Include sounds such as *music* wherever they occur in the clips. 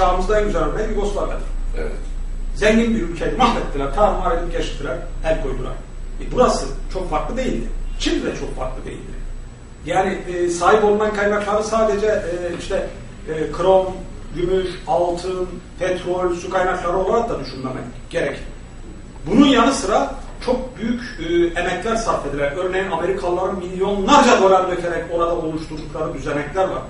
Çağımızda en güzel örneği Yugoslavya'dır. Evet. Zengin bir ülkeydi. Mahvettiler, tarumar edip geçtiler, el koydular. E, burası çok farklı değildi. Şimdi de çok farklı değildi. Yani e, sahip olunan kaynakları sadece e, işte e, krom, gümüş, altın, petrol, su kaynakları olarak da düşünmemek gerek. Bunun yanı sıra çok büyük e, emekler sarf ediler. Örneğin Amerikalıların milyonlarca dolar dökerek orada oluşturdukları düzenekler var.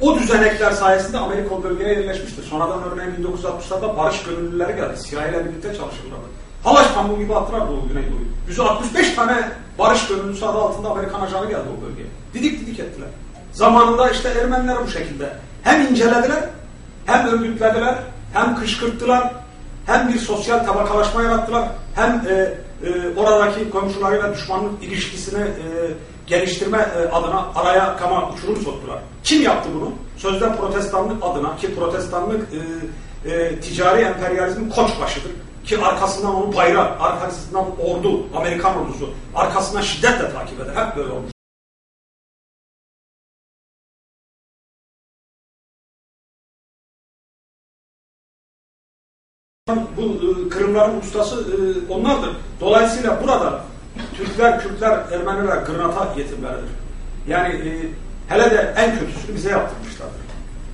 O düzenekler sayesinde Amerika bölgeye yerleşmiştir. Sonradan örneğin 1960'larda barış gönüllüleri geldi. CIA ile birlikte çalışırlardı. Halaç pamuk gibi attılar Doğu Güneydoğu'yu. 165 tane barış gönüllüsü adı altında Amerikan ajanı geldi o bölgeye. Didik didik ettiler. Zamanında işte Ermeniler bu şekilde hem incelediler, hem örgütlediler, hem kışkırttılar, hem bir sosyal tabakalaşma yarattılar, hem e, e, oradaki komşularıyla düşmanlık ilişkisini e, geliştirme e, adına araya kama uçurum soktular. Kim yaptı bunu? Sözde protestanlık adına ki protestanlık e, e, ticari emperyalizmin koç başıdır. Ki arkasından onu bayrak, arkasından ordu, Amerikan ordusu, arkasından şiddetle takip eder. Hep böyle olmuş. Bu e, Kırımların ustası e, onlardır. Dolayısıyla burada Türkler, Kürtler, Ermeniler Gırnata yetimleridir. Yani e, hele de en kötüsünü bize yaptırmışlardır.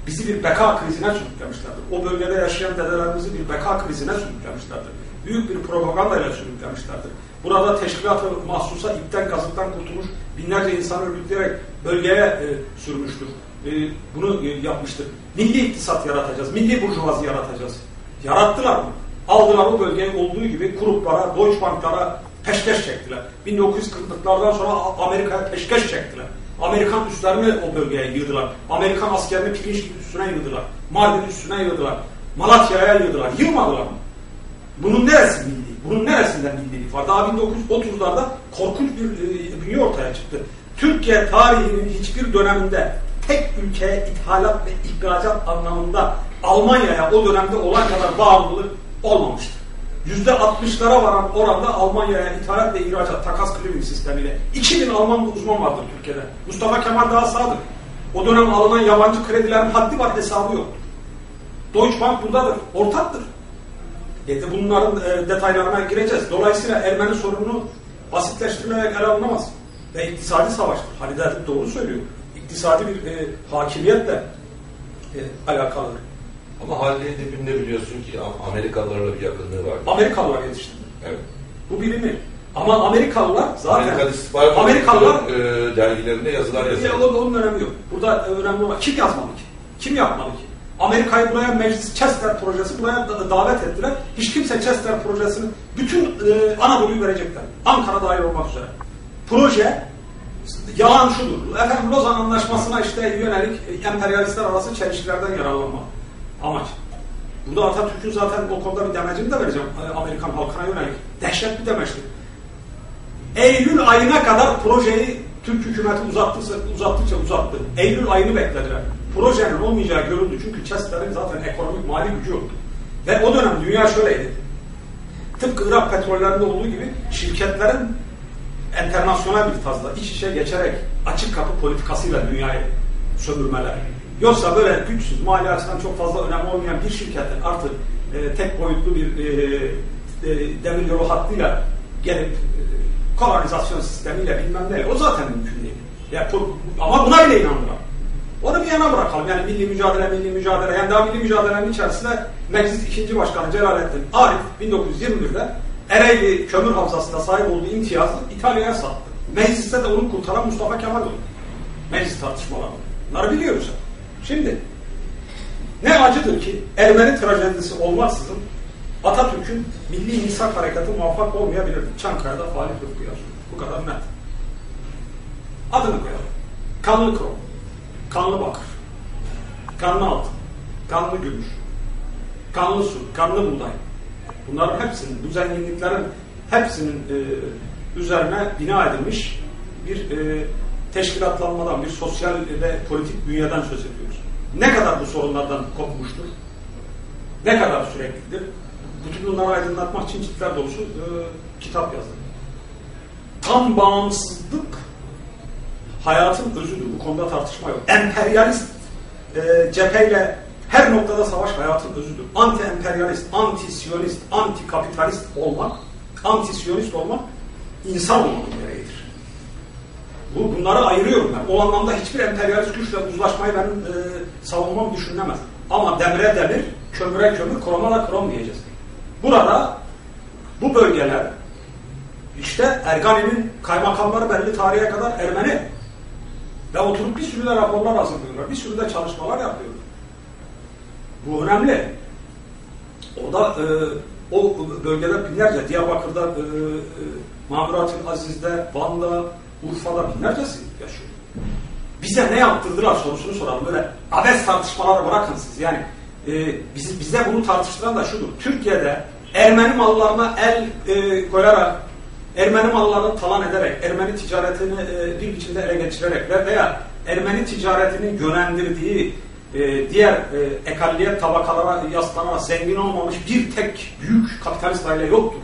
Bizi bir beka krizine sürüklemişlerdir. O bölgede yaşayan dedelerimizi bir beka krizine sürüklemişlerdir. Büyük bir propagandayla sürüklemişlerdir. Burada teşkilat-ı mahsusa ipten kazıktan kurtulmuş binlerce insan örgütleyerek bölgeye e, sürmüştür. E, bunu e, yapmıştır. Milli iktisat yaratacağız, milli burjuvazi yaratacağız. Yarattılar mı? Aldılar o bölgeyi olduğu gibi gruplara, Deutsche Bank'lara peşkeş çektiler. 1940'lıklardan sonra Amerika'ya peşkeş çektiler. Amerikan üslerini o bölgeye yığdılar. Amerikan askerini pirinç üstüne yığdılar. Mardin üstüne yığdılar. Malatya'ya yığdılar. Yığmadılar mı? Bunun neresi milli? Bunun neresinden millilik var? Daha 1930'larda korkunç bir e, bünye ortaya çıktı. Türkiye tarihinin hiçbir döneminde tek ülkeye ithalat ve ihracat anlamında Almanya'ya o dönemde olan kadar bağımlılık olmamıştır. Yüzde 60'lara varan oranda Almanya'ya ithalat ve ihracat takas klibin sistemiyle. 2000 Alman uzman vardır Türkiye'de. Mustafa Kemal daha sağdır. O dönem alınan yabancı kredilerin haddi var hesabı yok. Deutsche Bank buradadır. Ortaktır. E de bunların e, detaylarına gireceğiz. Dolayısıyla Ermeni sorununu basitleştirilerek ele alınamaz. Ve iktisadi savaştır. Halide doğru söylüyor. İktisadi bir e, hakimiyetle e, alakalıdır. Ama Halide Edip'in de biliyorsun ki Amerikalılarla bir yakınlığı var. Amerikalılar yetiştirdi. Evet. Bu bilinir. Ama Amerikalılar zaten İstihbarat Amerikalılar e, dergilerinde yazılar yazıyor. Ya, onun önemi yok. Burada önemli olan kim yazmalı ki? Kim yapmalı ki? Amerika'yı buraya meclis Chester projesi buraya da, davet ettiler. Hiç kimse Chester projesini bütün e, Anadolu'yu verecekler. Ankara dahil olmak üzere. Proje yalan şudur. Efendim Lozan Anlaşması'na işte yönelik e, emperyalistler arası çelişkilerden yararlanma amaç. Burada Atatürk'ün zaten o konuda bir demecini de vereceğim e, Amerikan halkına yönelik. Dehşet bir demeçtir. Eylül ayına kadar projeyi Türk hükümeti uzattıkça, uzattıkça uzattı. Eylül ayını beklediler. Projenin olmayacağı görüldü çünkü Chester'in zaten ekonomik mali gücü yoktu. Ve o dönem dünya şöyleydi. Tıpkı Irak petrollerinde olduğu gibi şirketlerin internasyonel bir fazla iç içe geçerek açık kapı politikasıyla dünyayı sömürmeler. Yoksa böyle güçsüz, mali açıdan çok fazla önemli olmayan bir şirketin artık e, tek boyutlu bir e, e, demir yolu hattıyla gelip e, kolonizasyon sistemiyle bilmem ne. O zaten mümkün değil. Ya, ama buna bile inandılar. Onu bir yana bırakalım. Yani milli mücadele, milli mücadele. Yani daha milli mücadelenin içerisinde Meclis 2. Başkanı Celalettin Arif 1921'de Ereğli kömür havzasında sahip olduğu imtiyazı İtalya'ya sattı. Mecliste de onu kurtaran Mustafa Kemal oldu. Meclis tartışmaları. Bunları biliyoruz. Şimdi ne acıdır ki Ermeni trajedisi olmaksızın Atatürk'ün milli insan harekatı muvaffak olmayabilir. Çankaya'da Fahri Rıfkı. Bu kadar net. Adını koyalım. Kanlı krom, kanlı bakır, kanlı altın, kanlı gümüş, kanlı su, kanlı buğday. Bunların hepsinin, bu zenginliklerin hepsinin e, üzerine bina edilmiş bir e, teşkilatlanmadan, bir sosyal ve politik bünyeden söz ediyoruz. Ne kadar bu sorunlardan kopmuştur? Ne kadar süreklidir? Bütün bunları aydınlatmak için ciltler dolusu e, kitap yazdım. Tam bağımsızlık hayatın özüdür. Bu konuda tartışma yok. Emperyalist e, cepheyle Her noktada savaş hayatın özüdür. Anti-emperyalist, anti-siyonist, anti-kapitalist olmak, anti-siyonist olmak insan gereğidir. Bu, bunları ayırıyorum ben. O anlamda hiçbir emperyalist güçle uzlaşmayı benim e, savunmam düşünülemez. Ama demire demir, kömüre kömür, kroma da krom diyeceğiz. Burada bu bölgeler işte Ergani'nin kaymakamları belli tarihe kadar Ermeni ve oturup bir sürü de raporlar hazırlıyorlar. Bir sürü de çalışmalar yapıyorlar. Bu önemli. Orada e, o bölgede binlerce, Diyarbakır'da, e, e, Mamuratül Aziz'de, Van'da, Urfa'da binlercesi yaşıyor. Bize ne yaptırdılar sorusunu soralım. Böyle abes tartışmaları bırakın siz. Yani e, bizi, bize bunu tartıştıran da şudur. Türkiye'de Ermeni mallarına el e, koyarak, Ermeni mallarını talan ederek, Ermeni ticaretini e, bir biçimde ele geçirerek ve veya Ermeni ticaretinin yönlendirdiği e, diğer e, ekalliyet tabakalara yaslanarak zengin olmamış bir tek büyük kapitalist aile yoktur.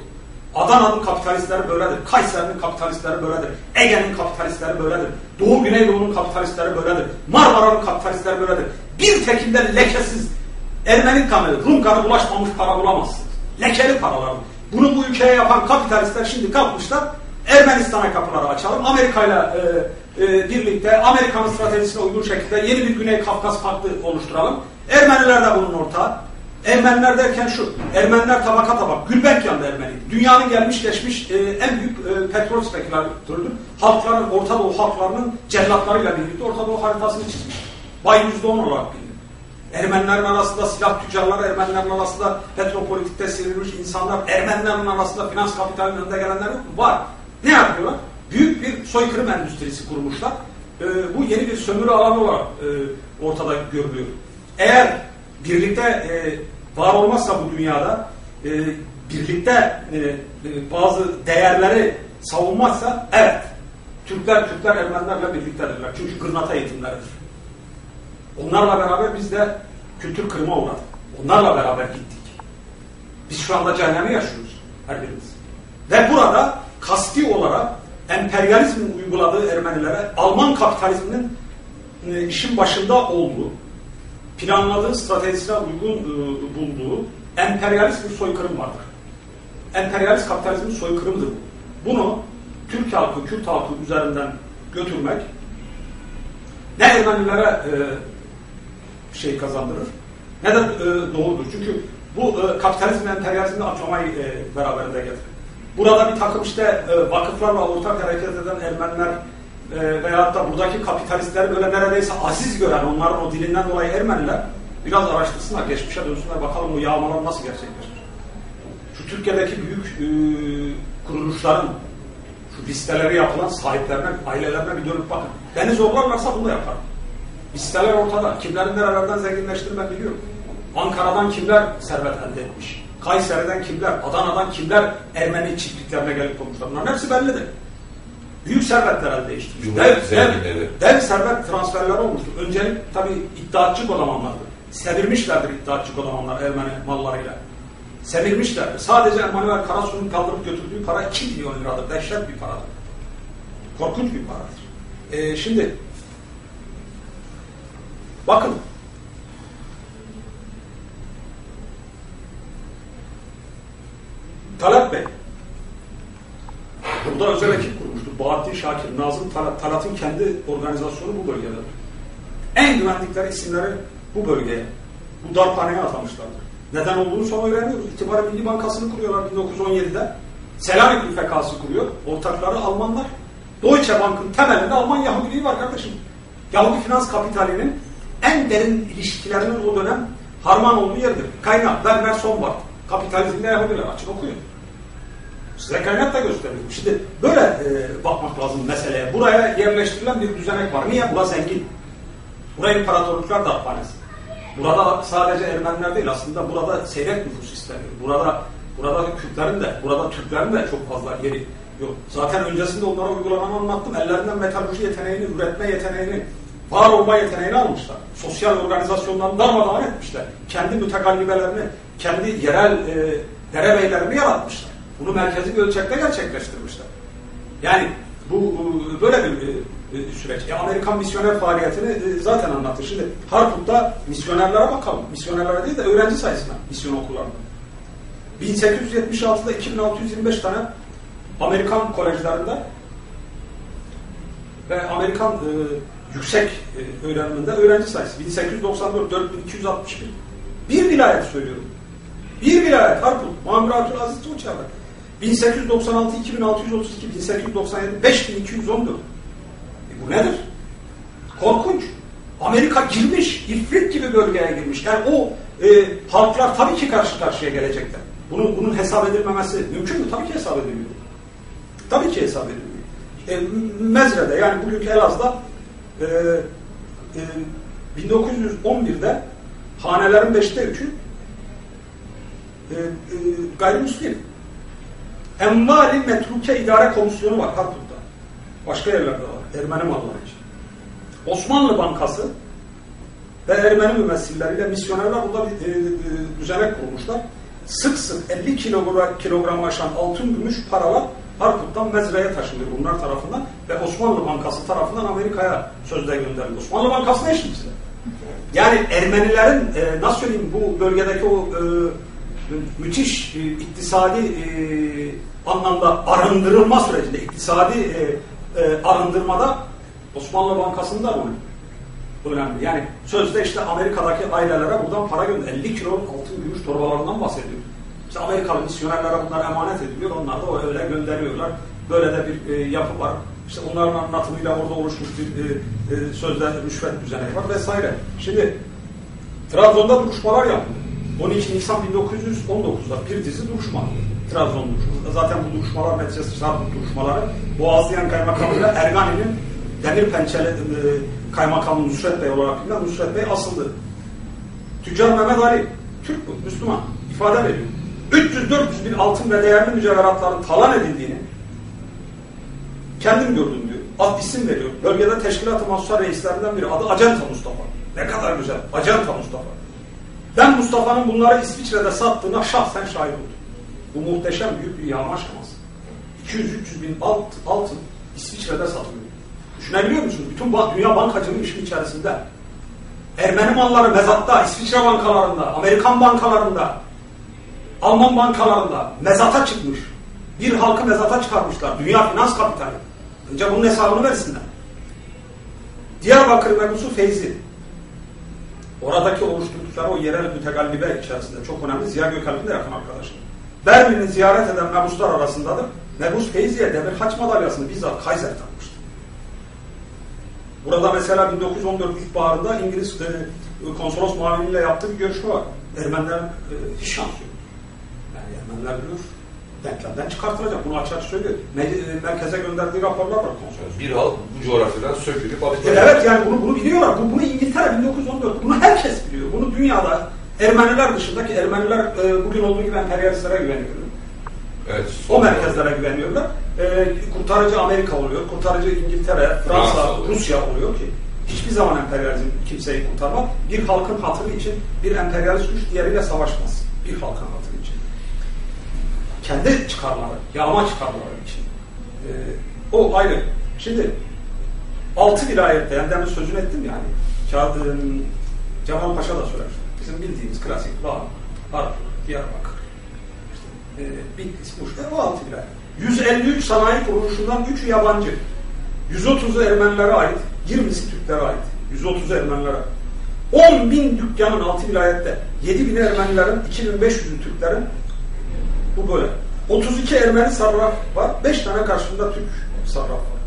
Adana'nın kapitalistleri böyledir. Kayseri'nin kapitalistleri böyledir. Ege'nin kapitalistleri böyledir. Doğu Güneydoğu'nun kapitalistleri böyledir. Marmara'nın kapitalistleri böyledir. Bir tekinde lekesiz Ermeni kanı, Rum kanı bulaşmamış para bulamazsınız. Lekeli paralar. Bunu bu ülkeye yapan kapitalistler şimdi kalkmışlar. Ermenistan'a kapıları açalım. Amerika ile e, e, birlikte Amerika'nın stratejisine uygun şekilde yeni bir Güney Kafkas Paktı oluşturalım. Ermeniler de bunun ortağı. Ermeniler derken şu, Ermeniler tabaka tabak, Gülbenkiyan'da Ermeni. Dünyanın gelmiş geçmiş e, en büyük e, petrol spekülatörüdür. Halkların, Orta Doğu halklarının cellatlarıyla birlikte Orta Doğu haritasını çizmiş. Bay yüzde on olarak bilinir. Ermenilerin arasında silah tüccarları, Ermenilerin arasında petropolitikte sivrilmiş insanlar, Ermenilerin arasında finans kapitalinin önde gelenler? Var. Ne yapıyorlar? Büyük bir soykırım endüstrisi kurmuşlar. E, bu yeni bir sömürü alanı olarak e, ortada görülüyor. Eğer birlikte e, var olmazsa bu dünyada e, birlikte e, e, bazı değerleri savunmazsa evet Türkler Türkler Ermenilerle birliktedirler. Çünkü gırnata eğitimleridir. Onlarla beraber biz de kültür kırma uğradık. Onlarla beraber gittik. Biz şu anda cehennemi yaşıyoruz her birimiz. Ve burada kasti olarak emperyalizmin uyguladığı Ermenilere Alman kapitalizminin e, işin başında olduğu planladığı stratejisine uygun e, bulduğu emperyalist bir soykırım vardır. Emperyalist kapitalizmin soykırımıdır bu. Bunu Türk halkı, Kürt halkı üzerinden götürmek ne Ermenilere e, şey kazandırır ne de e, doğrudur. Çünkü bu e, kapitalizm ve emperyalizmi açamayı e, beraberinde getirir. Burada bir takım işte e, vakıflarla ortak hareket eden Ermeniler e, veyahut da buradaki kapitalistleri böyle neredeyse aziz gören onların o dilinden dolayı Ermeniler biraz araştırsınlar, geçmişe dönsünler bakalım bu yağmalar nasıl gerçekleşir. Şu Türkiye'deki büyük e, kuruluşların şu listeleri yapılan sahiplerine, ailelerine bir dönüp bakın. Beni zorlarlarsa bunu da yaparım. Listeler ortada. Kimlerin nerelerden zenginleştiğini ben biliyorum. Ankara'dan kimler servet elde etmiş? Kayseri'den kimler? Adana'dan kimler Ermeni çiftliklerine gelip konmuşlar? Bunların hepsi bellidir. Büyük servetler elde etmiş. Dev, dev, dev servet transferleri olmuştur. Öncelik tabi iddiatçı kodamanlardı. Sevirmişlerdir iddiatçı kodamanlar Ermeni mallarıyla. Sevirmişlerdir. Sadece Emanuel Karasu'nun kaldırıp götürdüğü para 2 milyon liradır. Dehşet bir paradır. Korkunç bir paradır. Ee, şimdi bakın Talat Bey burada özel ekip. Bahattin Şakir, Nazım Talat, Talat'ın kendi organizasyonu bu bölgede. En güvendikleri isimleri bu bölgeye, bu darphaneye atamışlardır. Neden olduğunu sonra öğreniyoruz. İtibari Milli Bankası'nı kuruyorlar 1917'de. Selanik İFK'sı kuruyor. Ortakları Almanlar. Deutsche Bank'ın temelinde Alman Yahudiliği var kardeşim. Yahudi finans kapitalinin en derin ilişkilerinin o dönem harman olduğu yerdir. Kaynak Werner Sombart. Kapitalizmde Yahudiler açık okuyun. Size kaynak da gösteriyor. Şimdi böyle e, bakmak lazım meseleye. Buraya yerleştirilen bir düzenek var. Niye? Burası zengin. Buraya imparatorluklar darphanesi. Burada sadece Ermeniler değil aslında burada seyrek nüfus isteniyor. Burada burada Kürtlerin de, burada Türklerin de çok fazla yeri yok. Zaten öncesinde onlara uygulananı anlattım. Ellerinden metalurji yeteneğini, üretme yeteneğini, var olma yeteneğini almışlar. Sosyal organizasyonlarını darmadağın etmişler. Kendi mütekallibelerini, kendi yerel e, derebeylerini yaratmışlar. Bunu merkezi bir ölçekte gerçekleştirmişler. Yani Bu böyle bir e, e, süreç. E, Amerikan misyoner faaliyetini e, zaten anlattı. Şimdi Harput'ta misyonerlere bakalım. Misyonerlere değil de öğrenci sayısına misyon okullarında. 1876'da 2625 tane Amerikan kolejlerinde ve Amerikan e, yüksek e, öğreniminde öğrenci sayısı 1894 4261. Bir vilayet söylüyorum. Bir vilayet Harput, Muammer Abdülaziz Tuğçer'de. 1896 2632 1897 5214. E bu nedir? Korkunç. Amerika girmiş, ifrit gibi bölgeye girmiş. Yani o e, halklar tabii ki karşı karşıya gelecekler. Bunun, bunun hesap edilmemesi mümkün mü? Tabii ki hesap ediliyor. Tabii ki hesap ediliyor. E, Mezre'de yani bugünkü Elazığ'da e, e, 1911'de hanelerin beşte üçü e, e, gayrimüslim. Envali Metruke İdare Komisyonu var Harput'ta. Başka yerlerde var. Ermeni malları için. Osmanlı Bankası ve Ermeni mümessilleriyle misyonerler burada bir e, e, düzenek kurmuşlar. Sık sık 50 kilogram, kilogram aşan altın gümüş paralar Harput'tan Mezre'ye taşınıyor bunlar tarafından ve Osmanlı Bankası tarafından Amerika'ya sözde gönderiliyor. Osmanlı Bankası ne işin Yani Ermenilerin e, nasıl söyleyeyim bu bölgedeki o e, müthiş e, iktisadi e, anlamda arındırılma sürecinde, iktisadi e, e, arındırmada Osmanlı Bankası'nda rolü önemli. Yani sözde işte Amerika'daki ailelere buradan para gönder. 50 kilo altın gümüş torbalarından bahsediyor. İşte Amerikalı misyonerlere bunlar emanet ediliyor. Onlar da öyle gönderiyorlar. Böyle de bir e, yapı var. İşte onların anlatımıyla orada oluşmuş bir e, e, sözde rüşvet düzeni var vesaire. Şimdi Trabzon'da duruşmalar yapıldı. 12 Nisan 1919'da bir dizi duruşma. Trabzon duruşması. Zaten bu duruşmalar Metres Sarput duruşmaları Boğazlayan Kaymakamı ile Ergani'nin Demir Pençeli e, Kaymakamı Nusret Bey olarak bilinen Nusret Bey asıldı. Tüccar Mehmet Ali, Türk bu, Müslüman, ifade veriyor. 300-400 bin altın ve değerli mücevheratların talan edildiğini kendim gördüm diyor. Ad isim veriyor. Bölgede teşkilat-ı mahsuslar reislerinden biri. Adı Acenta Mustafa. Ne kadar güzel. Acenta Mustafa. Mustafa'nın bunları İsviçre'de sattığına şahsen şahit oldum. Bu muhteşem büyük bir yağma aşaması. 200-300 bin alt, altın İsviçre'de satılıyor. Düşünebiliyor musunuz? Bütün dünya bankacılığı işin içerisinde. Ermeni malları mezatta, İsviçre bankalarında, Amerikan bankalarında, Alman bankalarında mezata çıkmış. Bir halkı mezata çıkarmışlar. Dünya finans kapitali. Önce bunun hesabını versinler. Diyarbakır mebusu Feyzi. Oradaki oluşturdukları o yerel mütegallibe içerisinde çok önemli. Ziya Gökalp'in de yakın arkadaşı. Berlin'i ziyaret eden mebuslar arasındadır. Mebus Feyzi'ye demir haç madalyasını bizzat Kaiser takmıştı. Burada mesela 1914 ilkbaharında İngiliz e, konsolos muaviniyle yaptığı bir görüşme var. Ermeniler e, hiç şans yok. Yani Ermeniler biliyor. Denklemden çıkartılacak. Bunu açık açık söylüyor. E, merkeze gönderdiği raporlar var. Bir halk bu coğrafyadan sökülüp alınacak. Evet yani bunu, bunu biliyorlar. Bu, bunu İngiltere 1914. Bunu herkes biliyor. Bunu dünyada Ermeniler dışındaki Ermeniler e, bugün olduğu gibi emperyalistlere güveniyorlar. Evet. O merkezlere güveniyorlar. E, kurtarıcı Amerika oluyor, kurtarıcı İngiltere, Fransa, Fransa Rusya oluyor ki hiçbir zaman emperyalizm kimseyi kurtarmaz. Bir halkın hatırı için bir emperyalist güç diğeriyle savaşmaz. Bir halkın hatırı. Kendi çıkarları, yağma çıkarları için. E, o ayrı. Şimdi altı vilayette, yani demin sözünü ettim yani. Kağıt, e, Cemal Paşa da söyler. Bizim bildiğimiz klasik Van, Harp, Diyarbakır, işte, e, Bitlis, Muş ve o altı vilayet. 153 sanayi kuruluşundan 3'ü yabancı. 130'u Ermenilere ait, 20'si Türklere ait. 130'u Ermenilere. 10 bin dükkanın altı vilayette. 7 bin Ermenilerin, 2500'ü Türklerin. Bu böyle. 32 Ermeni sarraf var. 5 tane karşında Türk sarraf var.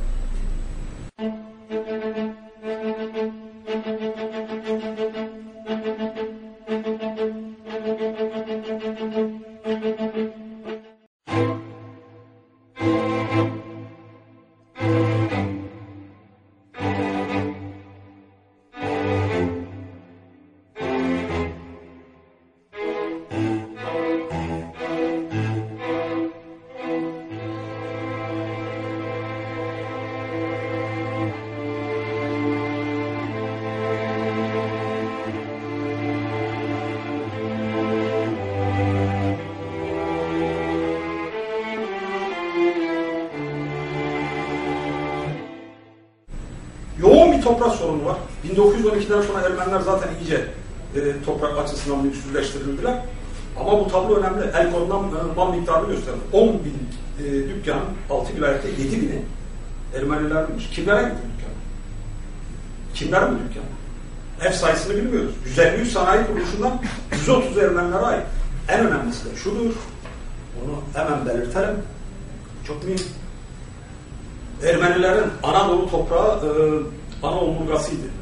Toprak açısından mülksüzleştirildiler. Ama bu tablo önemli. El konudan e, mal miktarını gösterir. 10 bin e, dükkanın 6 vilayette 7 bini Ermenilermiş. Kimlere gitti dükkan? Kimler bu dükkan? Ev sayısını bilmiyoruz. 153 sanayi kuruluşundan 130 Ermenilere ait. En önemlisi de şudur. Onu hemen belirtelim. Çok mühim. Ermenilerin Anadolu toprağı e, ana omurgasıydı.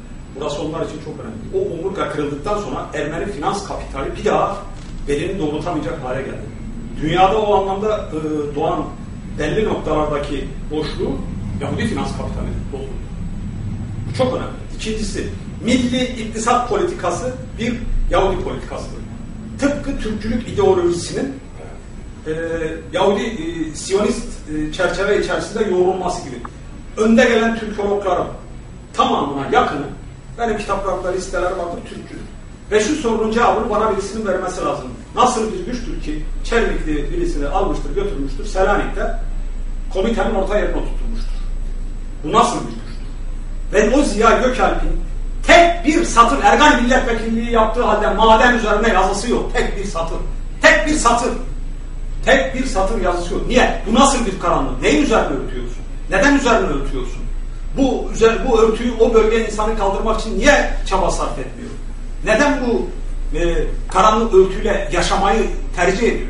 Burası onlar için çok önemli. O omurga kırıldıktan sonra Ermeni finans kapitali bir daha belini doğrultamayacak hale geldi. Dünyada o anlamda e, doğan belli noktalardaki boşluğu Yahudi finans kapitali doldurdu. Bu çok önemli. İkincisi, milli iktisat politikası bir Yahudi politikasıdır. Tıpkı Türkçülük ideolojisinin e, Yahudi e, Siyonist e, çerçeve içerisinde yoğrulması gibi. Önde gelen Türkologların tamamına yakını benim kitaplarımda listeler vardır Türkçülük. Ve şu sorunun cevabını bana birisinin vermesi lazım. Nasıl bir güçtür ki Çermikli birisini almıştır, götürmüştür Selanik'te komitenin orta yerine oturtmuştur. Bu nasıl bir güçtür? Ve o Ziya Gökalp'in tek bir satır Ergan milletvekilliği yaptığı halde maden üzerine yazısı yok. Tek bir satır. Tek bir satır. Tek bir satır yazısı yok. Niye? Bu nasıl bir karanlık? Neyin üzerine örtüyorsun? Neden üzerine örtüyorsun? Bu, üzer, bu örtüyü o bölge insanı kaldırmak için niye çaba sarf etmiyor? Neden bu e, karanlık örtüyle yaşamayı tercih ediyor?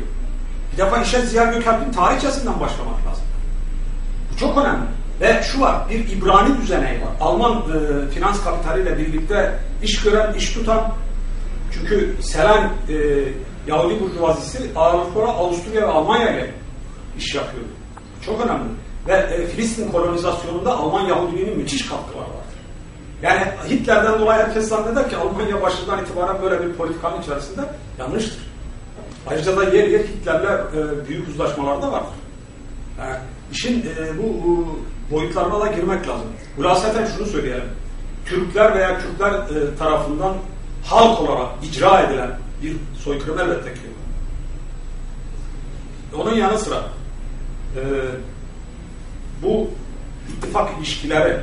Bir defa işe Ziya Gökalp'in tarihçesinden başlamak lazım. Bu çok önemli. Ve şu var, bir İbrani düzeneği var. Alman e, finans kapitaliyle birlikte iş gören, iş tutan, çünkü Selen e, Yahudi burjuvazisi ağırlıklı Avusturya ve Almanya ile iş yapıyor. Çok önemli. Ve e, Filistin kolonizasyonunda Alman Yahudiliğinin müthiş katkıları vardır. Yani Hitler'den dolayı herkes zanneder ki Almanya başından itibaren böyle bir politikanın içerisinde yanlıştır. Ayrıca da yer yer Hitler'le e, büyük uzlaşmalar da vardır. Yani işin e, bu e, boyutlarına da girmek lazım. Hulaseten şunu söyleyelim. Türkler veya Kürtler e, tarafından halk olarak icra edilen bir soykırım elbette ki. Onun yanı sıra e, bu ittifak ilişkileri,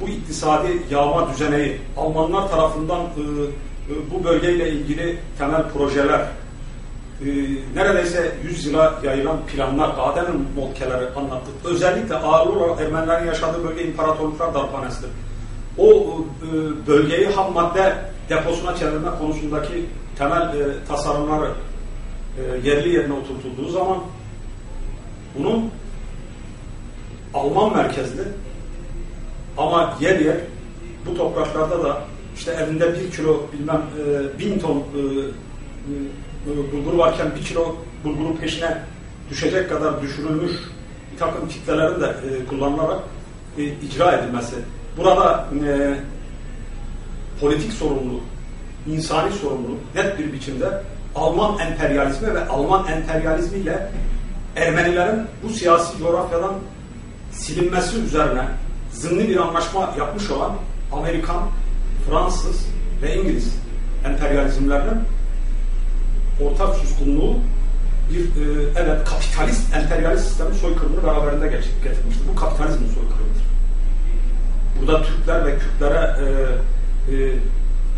bu iktisadi yağma düzeneyi Almanlar tarafından e, e, bu bölgeyle ilgili temel projeler, e, neredeyse 100 yıla yayılan planlar, Aden'in molkeleri anlattık. Özellikle ağırlı olarak Ermenilerin yaşadığı bölge imparatorluklar darphanesidir. O e, bölgeyi ham madde deposuna çevirme konusundaki temel e, tasarımları e, yerli yerine oturtulduğu zaman bunun Alman merkezli ama yer yer bu topraklarda da işte elinde bir kilo bilmem e, bin ton e, e, bulgur varken bir kilo bulgurun peşine düşecek kadar düşürülmüş bir takım kitlelerin de e, kullanılarak e, icra edilmesi. Burada e, politik sorumluluk, insani sorumluluk net bir biçimde Alman emperyalizmi ve Alman emperyalizmiyle Ermenilerin bu siyasi coğrafyadan silinmesi üzerine zımni bir anlaşma yapmış olan Amerikan, Fransız ve İngiliz emperyalizmlerinin ortak suskunluğu bir e, evet kapitalist emperyalist sistemin soykırımını beraberinde getirmiştir. Bu kapitalizmin soykırımıdır. Burada Türkler ve Kürtlere e, e,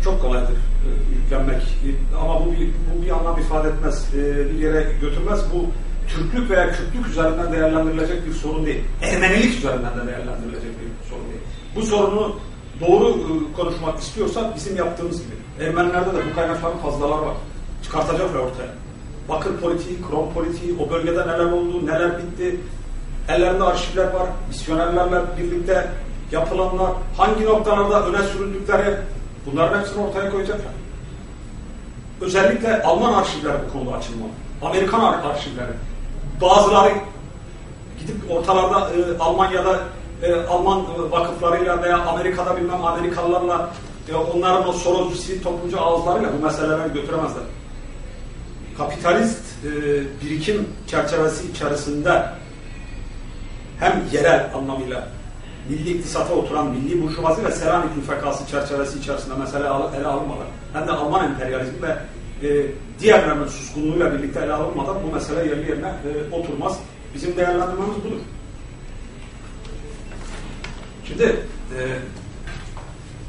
çok kolaydır e, yüklenmek. E, ama bu bir, bu bir anlam ifade etmez. E, bir yere götürmez. Bu Türklük veya Kürtlük üzerinden değerlendirilecek bir sorun değil. Ermenilik üzerinden de değerlendirilecek bir sorun değil. Bu sorunu doğru e, konuşmak istiyorsak bizim yaptığımız gibi. Ermenilerde de bu kaynakların fazlalar var. Çıkartacaklar ortaya. Bakır politiği, krom politiği, o bölgede neler oldu, neler bitti. Ellerinde arşivler var. Misyonerlerle birlikte yapılanlar, hangi noktalarda öne sürüldükleri bunların hepsini ortaya koyacaklar. Özellikle Alman arşivleri bu konuda açılmalı. Amerikan arşivleri. Bazıları gidip ortalarda e, Almanya'da e, Alman e, vakıflarıyla veya Amerika'da bilmem Amerikalılarla e, onların o sorozcu sivil toplumcu ağızlarıyla bu meseleleri götüremezler. Kapitalist e, birikim çerçevesi içerisinde hem yerel anlamıyla milli iktisata oturan milli burjuvazi ve Selanik müfekası çerçevesi içerisinde mesele ele alınmadan hem de Alman emperyalizmi ve e, diğerlerinin suskunluğuyla birlikte ele alınmadan bu mesele yerli yerine e, oturmaz. Bizim değerlendirmemiz budur. Şimdi e,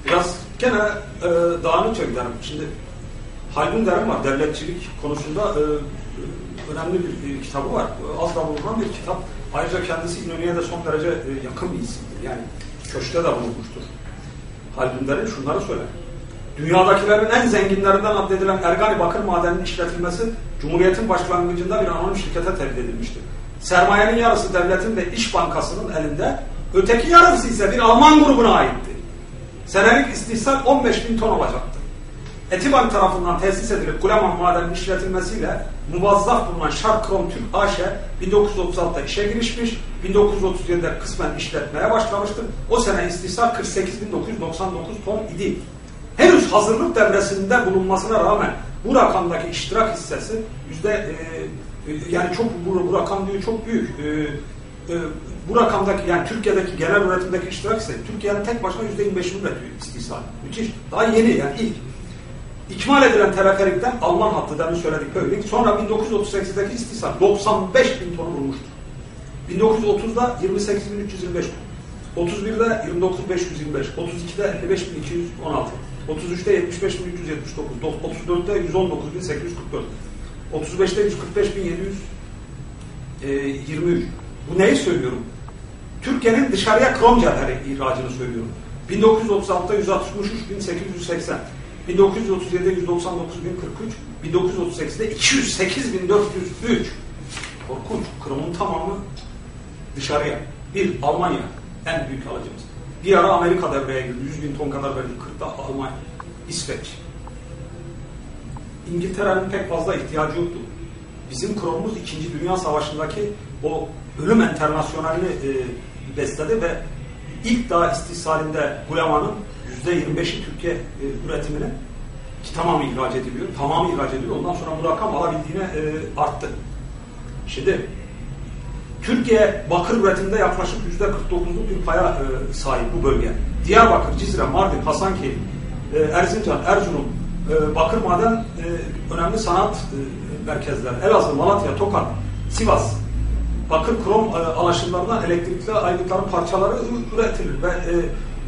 biraz gene e, dağınıkça gidelim. Şimdi Haldun Derin var. Devletçilik konusunda e, önemli bir e, kitabı var. Da bulunan bir kitap. Ayrıca kendisi İnönü'ye de son derece e, yakın bir isimdir. Yani köşkte de bulunmuştur. Haldun Derin şunları söyler. Dünyadakilerin en zenginlerinden addedilen Ergani Bakır Madeni'nin işletilmesi Cumhuriyet'in başlangıcında bir anonim şirkete tevdi edilmiştir. Sermayenin yarısı devletin ve İş Bankası'nın elinde, öteki yarısı ise bir Alman grubuna aitti. Senelik istihsal 15 bin ton olacaktı. Etibank tarafından tesis edilip Kuleman madeninin işletilmesiyle muvazzaf bulunan Şark Krom Türk AŞ 1936'da işe girişmiş, 1937'de kısmen işletmeye başlamıştır. O sene istihsal 48.999 ton idi. Henüz hazırlık devresinde bulunmasına rağmen bu rakamdaki iştirak hissesi yüzde e, e, yani çok bu, bu rakam diyor çok büyük. E, e, bu rakamdaki yani Türkiye'deki genel üretimdeki iştirak hissesi Türkiye'nin tek başına yüzde 25'ini üretiyor istihsal. Müthiş. Daha yeni yani ilk. İkmal edilen teleferikten Alman hattı demin söyledik böylelik. Sonra 1938'deki istisal 95 bin ton bulmuştur. 1930'da 28.325 ton. 31'de 29.525, 32'de 55.216, 33'te 75.379, 34'te 119.844, 35'te 145.723. Bu neyi söylüyorum? Türkiye'nin dışarıya krom cevheri ihracını söylüyorum. 1936'da 163.880, 1937'de 199.043, 1938'de 208.403. Korkunç. Kromun tamamı dışarıya. Bir, Almanya en büyük alıcımız. Bir ara Amerika devreye girdi. 100 bin ton kadar verdi. 40'da Almanya. İsveç. İngiltere'nin pek fazla ihtiyacı yoktu. Bizim kromumuz 2. Dünya Savaşı'ndaki o ölüm enternasyonelini e, besledi ve ilk daha istihsalinde Guleman'ın %25'i Türkiye e, üretiminin ki tamamı ihraç ediliyor. Tamamı ihraç ediliyor. Ondan sonra bu rakam alabildiğine e, arttı. Şimdi Türkiye bakır üretiminde yaklaşık %49'luk bir paya e, sahip bu bölge. Diyarbakır, Cizre, Mardin, Hasankeyf, e, Erzincan, Erzurum, e, bakır maden e, önemli sanat e, merkezleri. Elazığ, Malatya, Tokat, Sivas, bakır krom e, alaşımlarından elektrikli aygıtların parçaları üretilir ve e,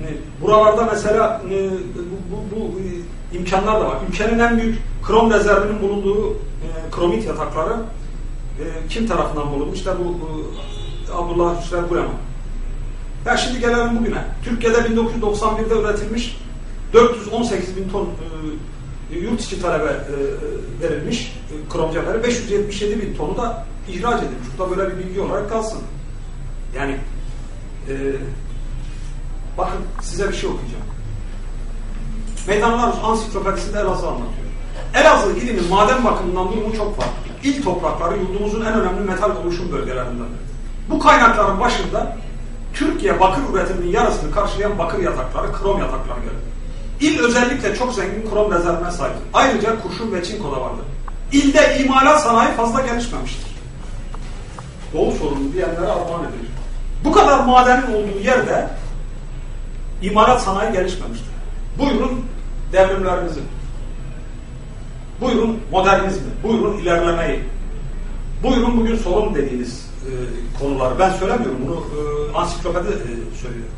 e, buralarda mesela e, bu, bu, bu e, imkanlar da var. Ülkenin en büyük krom rezervinin bulunduğu e, kromit yatakları e, kim tarafından bulunmuş? İşte bu e, Abdullah Hüsrev Guleman. Ya şimdi gelelim bugüne. Türkiye'de 1991'de üretilmiş 418 bin ton e, yurt içi talebe e, verilmiş e, krom cevheri. 577 bin tonu da ihraç edilmiş. Bu da böyle bir bilgi olarak kalsın. Yani e, bakın size bir şey okuyacağım. Meydanlar Ansiklopedisi'nde Elazığ anlatıyor. Elazığ ilinin maden bakımından durumu çok farklı. İl toprakları yurdumuzun en önemli metal oluşum bölgelerinden. Bu kaynakların başında Türkiye bakır üretiminin yarısını karşılayan bakır yatakları, krom yatakları gelir. İl özellikle çok zengin krom rezervine sahip. Ayrıca kurşun ve çinko da vardır. İlde imalat sanayi fazla gelişmemiştir. Doğu sorunu diyenlere armağan edilir. Bu kadar madenin olduğu yerde imalat sanayi gelişmemiştir. Buyurun devrimlerinizi. Buyurun modernizmi. Buyurun ilerlemeyi. Buyurun bugün sorun dediğiniz e, konuları. Ben söylemiyorum. Bunu e, ansiklopedi e, söylüyor.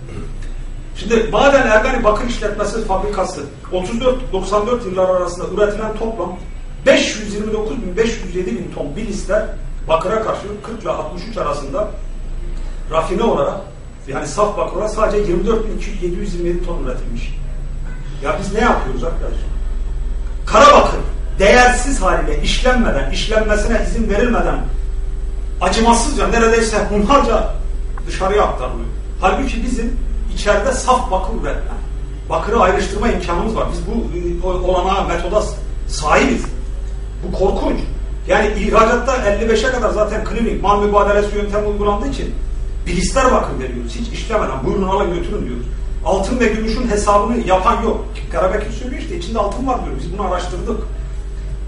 Şimdi Maden Ergani Bakır İşletmesi Fabrikası 34-94 yıllar arasında üretilen toplam 529 bin 507 bin ton bilisler bakıra karşılık 40 ile 63 arasında rafine olarak yani saf bakır olarak sadece 24 bin 727 ton üretilmiş. Ya biz ne yapıyoruz arkadaşlar? Kara bakır değersiz haliyle işlenmeden, işlenmesine izin verilmeden acımasızca neredeyse hunharca dışarıya aktarılıyor. Halbuki bizim içeride saf bakır üretme, bakırı ayrıştırma imkanımız var. Biz bu olanağa, metoda sahibiz. Bu korkunç. Yani ihracatta 55'e kadar zaten klinik mal mübadelesi yöntemi uygulandığı için bilisler bakır veriyoruz. Hiç işlemeden buyurun alın götürün diyoruz. Altın ve gümüşün hesabını yapan yok. Karabekir söylüyor işte içinde altın var diyor. Biz bunu araştırdık.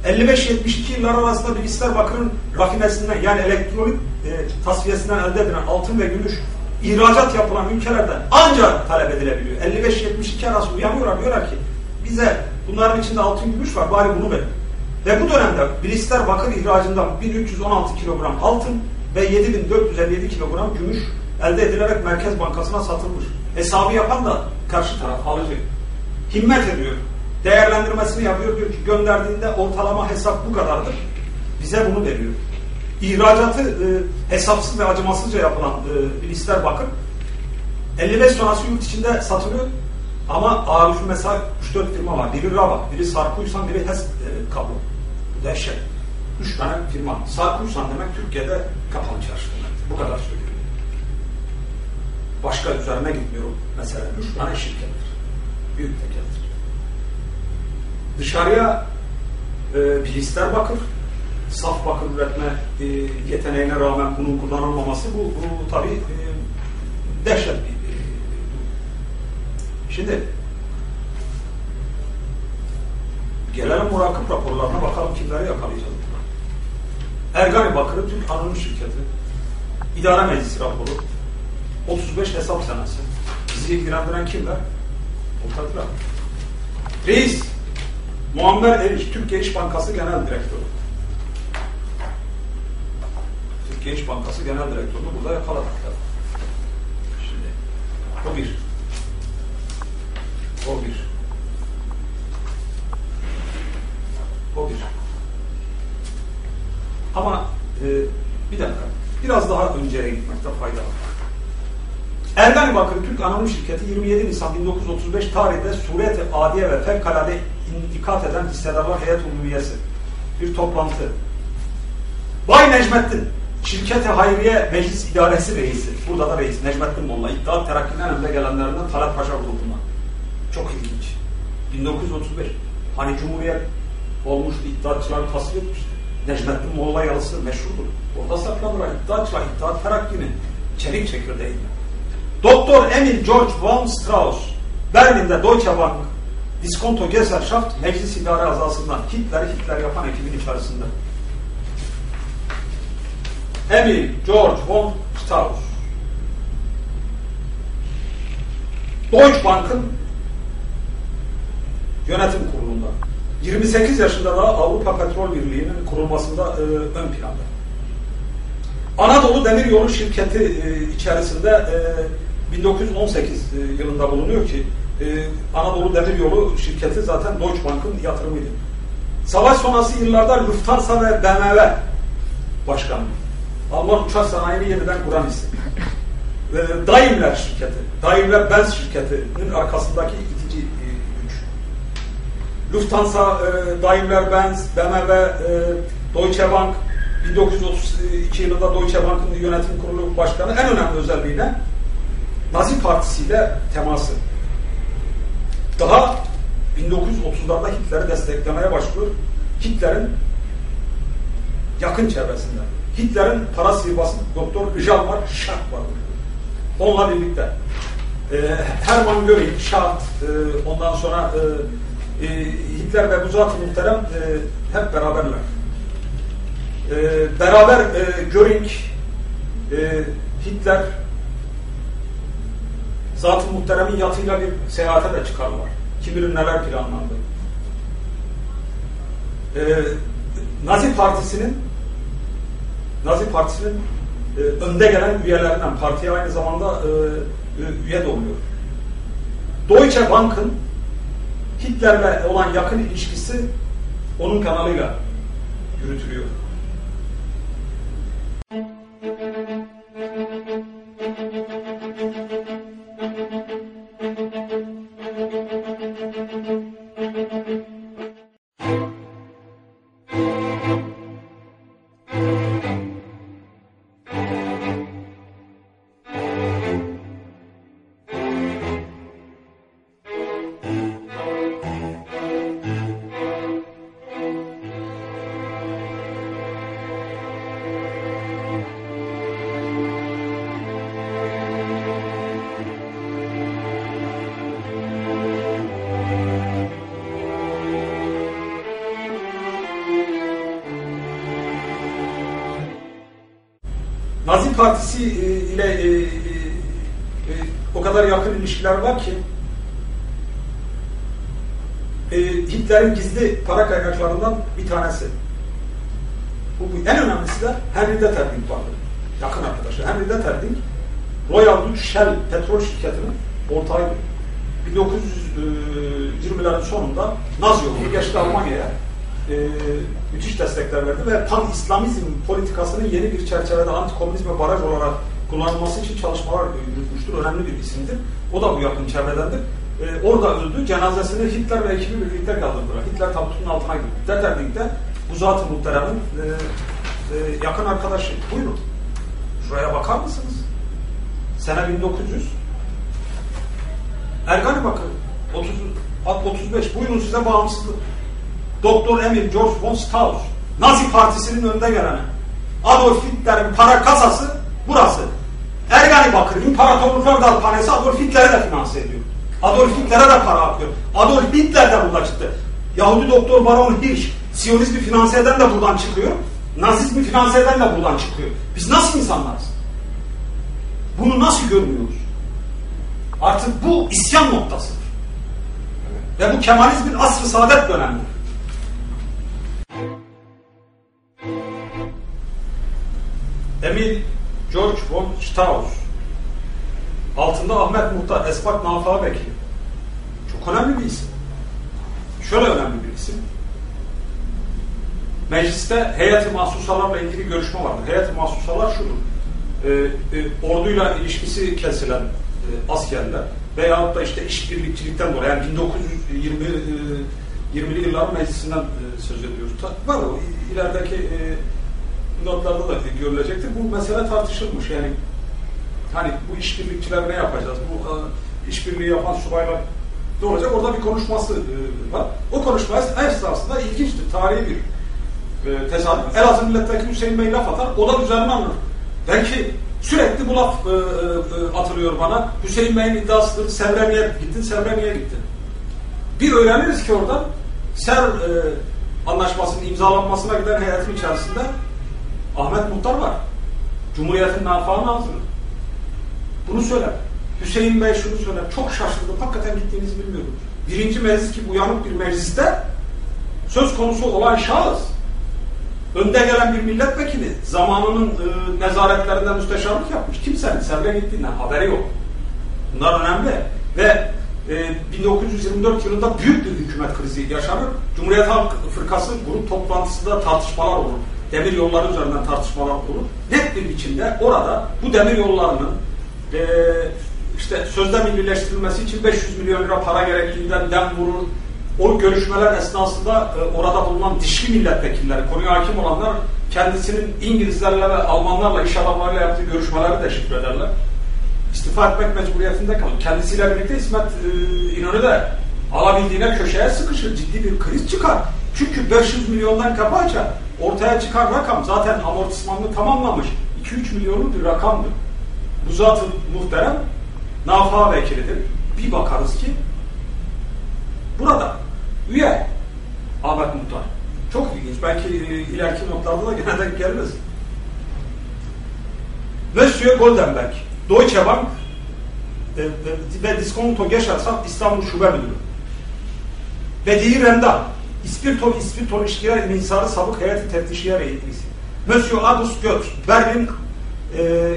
55-72 yıllar arasında bilisler bakırın rafinesinden yani elektronik e, tasfiyesinden elde edilen altın ve gümüş ihracat yapılan ülkelerden ancak talep edilebiliyor. 55-72 arası uyanıyorlar diyorlar ki bize bunların içinde altın gümüş var bari bunu verin. Ve bu dönemde bilisler bakır ihracından 1316 kilogram altın ve 7457 kilogram gümüş elde edilerek Merkez Bankası'na satılmış. Hesabı yapan da karşı taraf alıcı. Himmet ediyor. Değerlendirmesini yapıyor. Diyor ki gönderdiğinde ortalama hesap bu kadardır. Bize bunu veriyor. İhracatı e, hesapsız ve acımasızca yapılan e, lister bakın. 55 sonrası yurt içinde satılıyor. Ama ağır mesela 3-4 firma var. Biri Rava, biri Sarkuysan, biri HES e, kablo. Bu dehşet. Üç tane firma. Sarkuysan demek Türkiye'de kapalı çarşı demek. Bu kadar söylüyorum. Başka üzerine gitmiyorum. Mesela üç tane şirkettir. Büyük tekeldir. Dışarıya e, bir lister bakır. Saf bakır üretme e, yeteneğine rağmen bunun kullanılmaması bu, bu tabii e, dehşet bir e, Şimdi gelelim murakip raporlarına bakalım kimleri yakalayacağız. Ergani Bakırı Türk Anonim Şirketi İdare Meclisi raporu 35 hesap senesi. Bizi ilgilendiren kimler? Ortaklar. Reis Muammer Eriş Türkiye İş Bankası Genel Direktörü. Türkiye İş Bankası Genel Direktörü burada yakaladık. Şimdi o bir. O bir. O bir. Ama e, bir dakika. Biraz daha önceye gitmekte fayda var. Ergani Bakır Türk Anonim Şirketi 27 Nisan 1935 tarihinde sureti adiye ve fevkalade indikat eden hissedarlar heyet üyesi. Bir toplantı. Bay Necmettin, şirketi hayriye meclis idaresi reisi. Burada da reis Necmettin Molla. İddia Terakki'nin önde gelenlerinden Talat Paşa grubundan. Çok ilginç. 1935. Hani Cumhuriyet olmuştu, iddiatçılar tasvir etmişti. Necmettin Molla yalısı meşhurdur. Orada saklanırlar iddiatçılar, iddiat Terakki'nin çelik çekirdeğiyle. Doktor Emil George von Strauss, Berlin'de Deutsche Bank, Diskonto Gesellschaft meclis idare azasından Hitler Hitler yapan ekibin içerisinde. Emil George von Strauss. Deutsche Bank'ın yönetim kurulunda. 28 yaşında da Avrupa Petrol Birliği'nin kurulmasında e, ön planda. Anadolu Demiryolu Şirketi e, içerisinde e, 1918 e, yılında bulunuyor ki e, Anadolu Demiryolu Şirketi zaten Deutsche Bank'ın yatırımıydı. Savaş sonrası yıllarda Lufthansa ve BMW başkanı. Alman uçak sanayini yeniden kuran isim. E, Daimler şirketi, Daimler Benz şirketinin arkasındaki itici e, güç. Lufthansa, e, Daimler Benz, BMW, e, Deutsche Bank 1932 yılında Deutsche Bank'ın yönetim kurulu başkanı en önemli özelliğine Nazi Partisi ile teması. Daha 1930'larda Hitler'i desteklemeye başlıyor. Hitler'in yakın çevresinde. Hitler'in para sihirbazı Doktor Jalmar Schacht vardır. Onunla birlikte. E, Hermann Göring, Schacht, e, ondan sonra e, e, Hitler ve bu zat-ı muhterem e, hep beraberler. E, beraber e, Göring, e, Hitler Zat-ı Muhterem'in yatıyla bir seyahate de çıkarlar. Kim bilir neler planlandı. Ee, Nazi Partisi'nin Nazi Partisi'nin e, önde gelen üyelerinden partiye aynı zamanda e, üye de oluyor. Deutsche Bank'ın Hitler'le olan yakın ilişkisi onun kanalıyla yürütülüyor. Hitler'in gizli para kaynaklarından bir tanesi. Bu, bu. En önemlisi de Henry Detterding vardı. Yakın arkadaşı. Henry Detterding Royal Dutch Shell petrol şirketinin ortaydı. 1920'lerin sonunda Nazi yolu geçti Almanya'ya. E, müthiş destekler verdi ve pan-İslamizm politikasının yeni bir çerçevede anti-komünizme baraj olarak kullanılması için çalışmalar yürütmüştür. Önemli bir isimdir. O da bu yakın çevredendir. E, orada öldü. Cenazesini Hitler ve ekibi birlikte kaldırdılar. Hitler tabutunun altına girdi. Detterding'de bu zat-ı muhterem'in e, e, yakın arkadaşı. Buyurun. Şuraya bakar mısınız? Sene 1900. Ergani bakın. 30, 35. Buyurun size bağımsızlık. Doktor Emil George von Strauss. Nazi Partisi'nin önde geleni. Adolf Hitler'in para kasası burası. Ergani Bakır, İmparatorluklar Darphanesi Adolf Hitler'e de finanse ediyor. Adolf Hitler'e de para akıyor. Adolf Hitler de burada çıktı. Yahudi Doktor Baron Hirsch, Siyonizmi finanse eden de buradan çıkıyor. Nazizmi finanse eden de buradan çıkıyor. Biz nasıl insanlarız? Bunu nasıl görmüyoruz? Artık bu isyan noktasıdır. Ve bu Kemalizmin asr-ı saadet dönemidir. Emil George von Strauss altında Ahmet Muhtar, Esbak Nafa Bekir. Önemli bir isim. Şöyle önemli bir isim. Mecliste heyeti mahsusalarla ilgili görüşme vardır. Heyeti mahsusalar şudur. Ee, e, orduyla ilişkisi kesilen e, askerler veyahut da işte işbirlikçilikten dolayı yani 1920 e, 20'li yılların meclisinden e, söz ediyoruz. Var o ilerideki e, notlarda da görülecektir. Bu mesele tartışılmış yani hani bu işbirlikçiler ne yapacağız? Bu e, işbirliği yapan subaylar olacak? Orada bir konuşması e, var. O konuşma esnasında ilginçtir. Tarihi bir e, tesadüf. Elazığ milletvekili Hüseyin Bey laf atar. O da üzerine anlar. Belki sürekli bu laf e, atılıyor bana. Hüseyin Bey'in iddiasıdır. Sevremiye gittin, Sevremiye gittin. Bir öğreniriz ki oradan Ser e, anlaşmasının imzalanmasına giden heyetin içerisinde Ahmet Muhtar var. Cumhuriyet'in nafağı nazırı. Bunu söyler. Hüseyin Bey şunu söyler. Çok şaşırdım. Hakikaten gittiğinizi bilmiyorum. Birinci meclis gibi uyanık bir mecliste söz konusu olan şahıs önde gelen bir milletvekili zamanının e, nezaretlerinde müsteşarlık yapmış. Kimsenin Serve gittiğinden haberi yok. Bunlar önemli. Ve e, 1924 yılında büyük bir hükümet krizi yaşanır. Cumhuriyet Halk Fırkası grup toplantısında tartışmalar olur. Demir yolları üzerinden tartışmalar olur. Net bir biçimde orada bu demir yollarının e, işte sözde millileştirilmesi için 500 milyon lira para gerektiğinden dem vurur. O görüşmeler esnasında e, orada bulunan dişli milletvekilleri, konuya hakim olanlar kendisinin İngilizlerle ve Almanlarla, iş adamlarıyla yaptığı görüşmeleri de şifrederler. İstifa etmek mecburiyetinde kalır. Kendisiyle birlikte İsmet e, İnönü de alabildiğine köşeye sıkışır. Ciddi bir kriz çıkar. Çünkü 500 milyondan kabaca ortaya çıkan rakam zaten amortismanını tamamlamış. 2-3 milyonun bir rakamdır. Bu zatı muhterem nafa vekilidir. Bir bakarız ki burada üye Ahmet Muhtar. Çok ilginç. Belki ileriki notlarda da gene denk gelmez. Monsieur Goldenberg, Deutsche Bank e, ve Diskonto Gesellschaft İstanbul Şube Müdürü. Bedi Renda, İspirtol İspirtol İlişkiler İnhisarı Sabık Heyeti Teftişiye Reisi. Monsieur August Götz, Berlin e, e,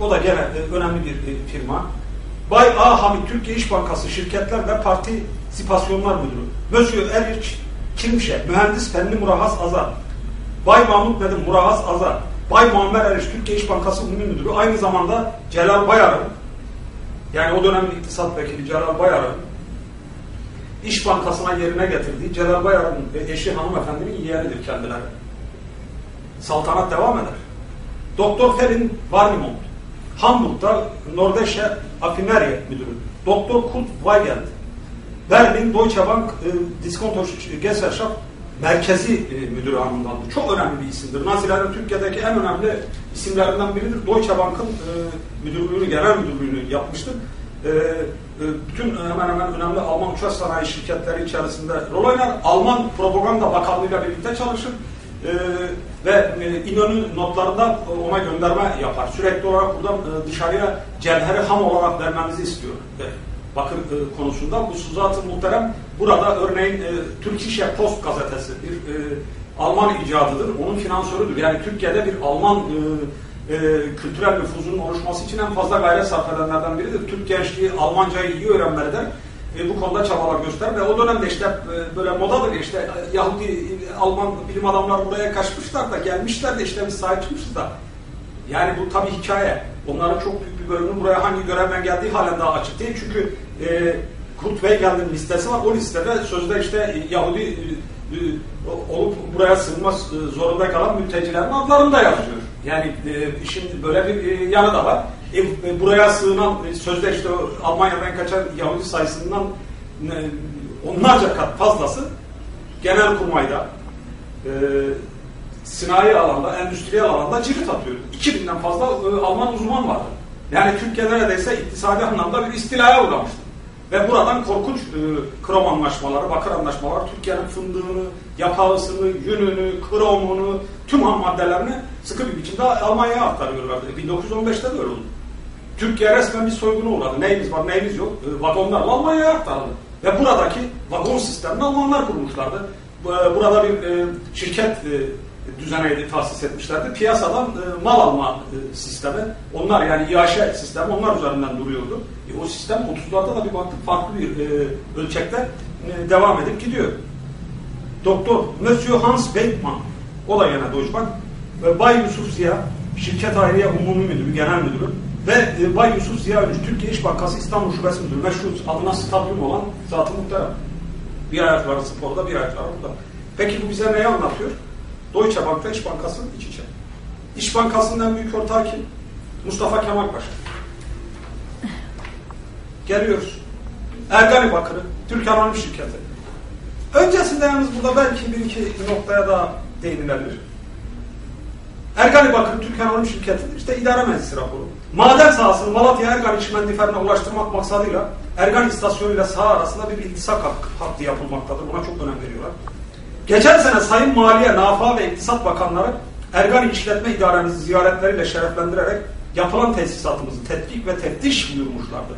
o da gene önemli bir e, firma. Bay A. Hamit, Türkiye İş Bankası Şirketler ve Partisipasyonlar Müdürü. Monsieur Erliç Kilmişe, Mühendis Fenli Murahas Azar. Bay Mahmut Nedim Murahas Azar. Bay Muammer Eriş, Türkiye İş Bankası Umumi Müdürü. Aynı zamanda Celal Bayar'ın, yani o dönemin iktisat vekili Celal Bayar'ın, İş Bankası'na yerine getirdiği Celal Bayar'ın eşi hanımefendinin yeğenidir kendileri. Saltanat devam eder. Doktor Ferin Varnimont, Hamburg'da Nordeşe Afinerye Müdürü. Doktor Kurt Weigand, Berlin Deutsche Bank e, Diskonto Gesellschaft Merkezi e, Müdürü anlamındandır. Çok önemli bir isimdir. Nazilerin Türkiye'deki en önemli isimlerinden biridir. Deutsche Bank'ın e, müdürlüğünü, genel müdürlüğünü yapmıştır. E, e, bütün hemen hemen önemli Alman uçak sanayi şirketleri içerisinde rol oynar. Alman Propaganda Bakanlığı'yla birlikte çalışır. E, ve e, İnönü notlarında ona gönderme yapar. Sürekli olarak buradan e, dışarıya cevheri ham olarak vermemizi istiyor. Evet bakır e, konusunda. Bu Suzat-ı Muhterem burada örneğin e, Türkische Post gazetesi bir e, Alman icadıdır. Onun finansörüdür. Yani Türkiye'de bir Alman e, e, kültürel nüfuzunun oluşması için en fazla gayret sarf edenlerden biridir. Türk gençliği Almancayı iyi öğrenmelidir. E, bu konuda çabalar göster ve o dönemde işte e, böyle modadır işte Yahudi, Alman bilim adamlar buraya kaçmışlar da gelmişler de işte biz sahip çıkmışız da. Yani bu tabii hikaye. Onların çok büyük bir bölümünün buraya hangi görevden geldiği halen daha açık değil. Çünkü e, Kurt Weigel'in listesi var. O listede sözde işte Yahudi e, e, olup buraya sığınma e, zorunda kalan mültecilerin adlarını da yazıyor. Yani e, işin böyle bir e, yanı da var. E, e, buraya sığınan e, sözde işte Almanya'dan kaçan Yahudi sayısından e, onlarca kat fazlası genel kurmayda e, sinayi alanda, endüstriyel alanda cirit atıyor. 2000'den fazla e, Alman uzman vardı. Yani Türkiye neredeyse iktisadi anlamda bir istilaya uğramıştı. Ve buradan korkunç e, krom anlaşmaları, bakır anlaşmaları, Türkiye'nin fındığını, yapağısını, yününü, kromunu, tüm ham maddelerini sıkı bir biçimde Almanya'ya aktarıyorlardı. 1915'te de öyle oldu. Türkiye resmen bir soyguna uğradı. Neyimiz var, neyimiz yok. E, vagonlarla Almanya'ya aktarıldı. Ve buradaki vagon sistemini Almanlar kurmuşlardı. E, Burada bir e, şirket e, düzeni tahsis etmişlerdi. Piyasadan e, mal alma e, sistemi, onlar yani iaşe sistemi onlar üzerinden duruyordu. E, o sistem 30'larda da bir baktık farklı bir e, ölçekte e, devam edip gidiyor. Doktor Monsieur Hans Beckmann, o da yine Deutsche Bank, ve Bay Yusuf Ziya, şirket ayrıya umumi müdürü, genel müdürü ve e, Bay Yusuf Ziya Öncü, Türkiye İş Bankası İstanbul Şubesi Müdürü, meşhur adına stadyum olan Zat-ı Muhterem. Bir ayakları sporda, bir ayakları burada. Peki bu bize neyi anlatıyor? Deutsche Bank ve İş Bankası iç içe. İş Bankası'nın en büyük ortağı kim? Mustafa Kemal Paşa. Geliyoruz. Ergani Bakırı, Türk Anonim Şirketi. Öncesinde yalnız burada belki bir iki noktaya daha değinilebilir. Ergani Bakır Türk Anonim Şirketi'dir. İşte idare meclisi raporu. Maden sahasını Malatya Ergani çimendiferine ulaştırmak maksadıyla Ergani istasyonu ile saha arasında bir iltisak hattı yapılmaktadır. Buna çok önem veriyorlar. Geçen sene Sayın Maliye, Nafa ve İktisat Bakanları Ergani İşletme İdaremizi ziyaretleriyle şereflendirerek yapılan tesisatımızı tetkik ve teftiş buyurmuşlardı.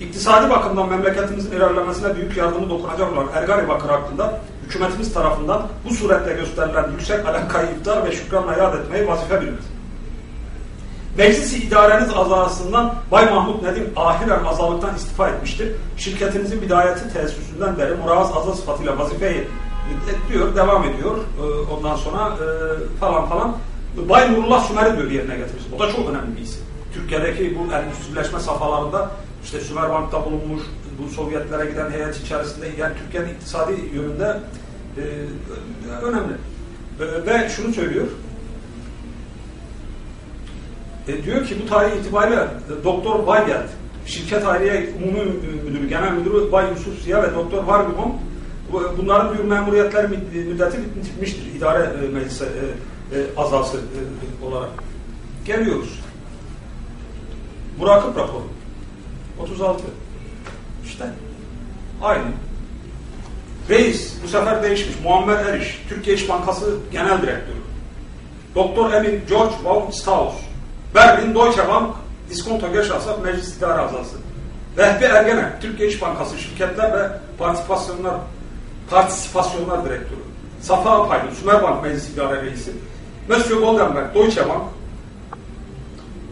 İktisadi bakımdan memleketimizin ilerlemesine büyük yardımı dokunacak olan Ergani Bakır hakkında hükümetimiz tarafından bu suretle gösterilen yüksek alakayı iptal ve şükranla yad etmeyi vazife biliriz. Meclisi idareniz azasından Bay Mahmut Nedim ahiren azalıktan istifa etmiştir. Şirketinizin bidayeti tesisinden beri Muraz Azal sıfatıyla vazifeyi diyor, devam ediyor. Ee, Ondan sonra e, falan falan. Bay Nurullah Sümer'i diyor yerine getirmiş. O da çok önemli bir isim. Türkiye'deki bu endüstrileşme safhalarında işte Sümerbank'ta bulunmuş, bu Sovyetlere giden heyet içerisinde yani Türkiye'nin iktisadi yönünde e, önemli. E, ve şunu söylüyor. E, diyor ki bu tarih itibariyle Doktor Weigelt, şirket aileye umumi müdürü, genel müdürü Bay Yusuf Ziya ve Doktor Wargumon bu- bunların diyor memuriyetler mü- müddeti bitmiştir. İdare e, meclisi e, e, azası e, olarak. Geliyoruz. Murakip raporu. 36. İşte. Aynı. Reis bu sefer değişmiş. Muammer Eriş, Türkiye İş Bankası Genel Direktörü. Doktor Emin George von Strauss, Berlin Deutsche Bank İskonto Gesellschaft Meclis İdare Azası. Vehbi Ergene, Türkiye İş Bankası Şirketler ve Partisipasyonlar Partisipasyonlar Direktörü. Safa Apaydın, Sümerbank Meclis İdare Reisi. Monsieur Goldenberg, Deutsche Bank.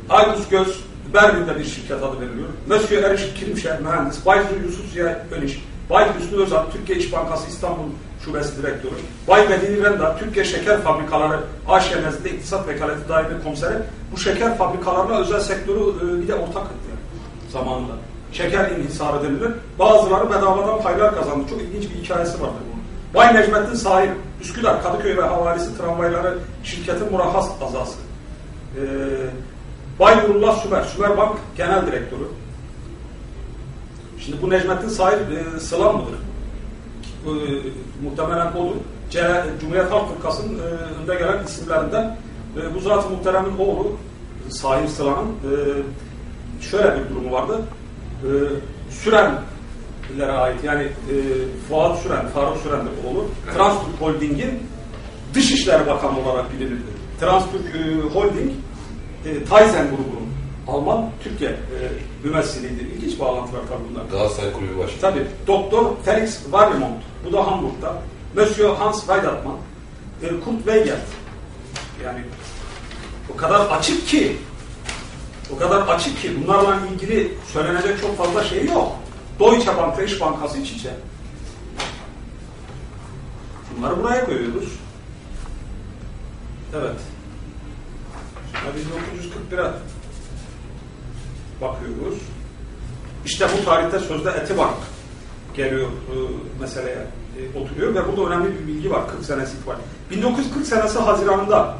Aydus Göz, Berlin'de bir şirket adı veriliyor. Monsieur Eriş Kilimşer, mühendis. Bay Yusuf Ziya Öniş. Bay Hüsnü Özal, Türkiye İş Bankası İstanbul Şubesi Direktörü. Bay Medeni Renda, Türkiye Şeker Fabrikaları AŞ nezdinde İktisat Vekaleti Daimi Komiseri. Bu şeker fabrikalarına özel sektörü e, bir de ortak ettiler zamanında. Şeker inhisarı denilir. Bazıları bedavadan paylar kazandı. Çok ilginç bir hikayesi vardır bunun. Bay Necmettin Sahip, Üsküdar, Kadıköy ve havalisi tramvayları şirketin murahhas azası. Ee, Bay Nurullah Sümer, Sümer Bank Genel Direktörü. Şimdi bu Necmettin Sahip e, mıdır? E, muhtemelen odur. C, Cumhuriyet Halk Fırkası'nın e, önde gelen isimlerinden e, bu zat-ı muhteremin oğlu Sahip Sıla'nın e, şöyle bir durumu vardı. E, Sürenlere ait yani e, Fuat Süren, Faruk Süren'dir oğlu. Transtürk Holding'in Dışişleri Bakanı olarak bilinirdi. Transtürk e, Holding e, Tayzen grubunun Alman Türkiye e, mümessiliydi. İlginç bağlantılar tabii bunlar. Galatasaray Kulübü Başkanı. Tabii. Doktor Felix Warnemont. Bu da Hamburg'da. Monsieur Hans Weidatmann. E, Kurt Weigelt. Yani o kadar açık ki o kadar açık ki bunlarla ilgili söylenecek çok fazla şey yok. Deutsche Bank ve İş Bankası iç içe. Bunları buraya koyuyoruz. Evet. Şimdi 1941'e bakıyoruz. İşte bu tarihte sözde Etibank geliyor e, meseleye e, oturuyor ve burada önemli bir bilgi var 40 senesi var. 1940 senesi Haziran'da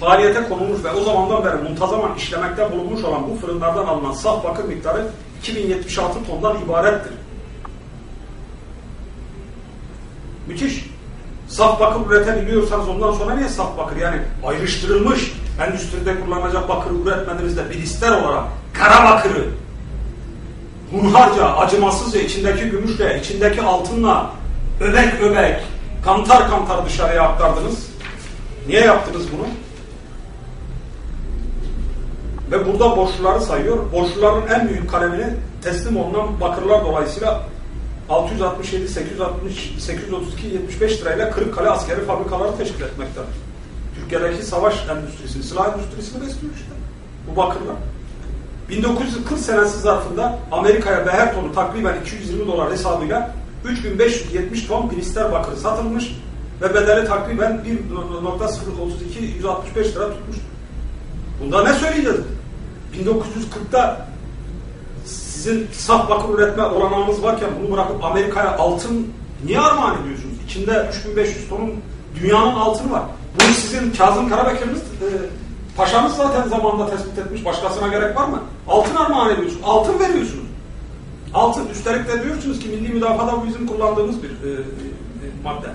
faaliyete konulmuş ve o zamandan beri muntazaman işlemekte bulunmuş olan bu fırınlardan alınan saf bakır miktarı 2076 tondan ibarettir. Müthiş. Saf bakır üretebiliyorsanız ondan sonra niye saf bakır? Yani ayrıştırılmış endüstride kullanılacak bakır üretmediniz de bir ister olarak kara bakırı hunharca, acımasızca içindeki gümüşle, içindeki altınla öbek öbek, kantar kantar dışarıya aktardınız. Niye yaptınız bunu? Ve burada borçluları sayıyor. Borçluların en büyük kalemini teslim olunan bakırlar dolayısıyla 667, 860, 832, 75 lirayla Kırıkkale askeri fabrikaları teşkil etmektedir. Türkiye'deki savaş endüstrisini, silah endüstrisini besliyor işte. Bu bakırlar. 1940 senesi zarfında Amerika'ya beher tonu takriben 220 dolar hesabıyla 3570 ton prister bakırı satılmış ve bedeli takriben 1.032 165 lira tutmuştur. Bunda ne söyleyeceğiz? 1940'da sizin saf bakır üretme olanağınız varken bunu bırakıp Amerika'ya altın niye armağan ediyorsunuz? İçinde 3500 tonun dünyanın altını var. Bunu sizin Kazım Karabekir'iniz e, paşanız zaten zamanında tespit etmiş. Başkasına gerek var mı? Altın armağan ediyorsunuz. Altın veriyorsunuz. Altın. Üstelik de diyorsunuz ki milli müdafada bu bizim kullandığımız bir e, e, madde.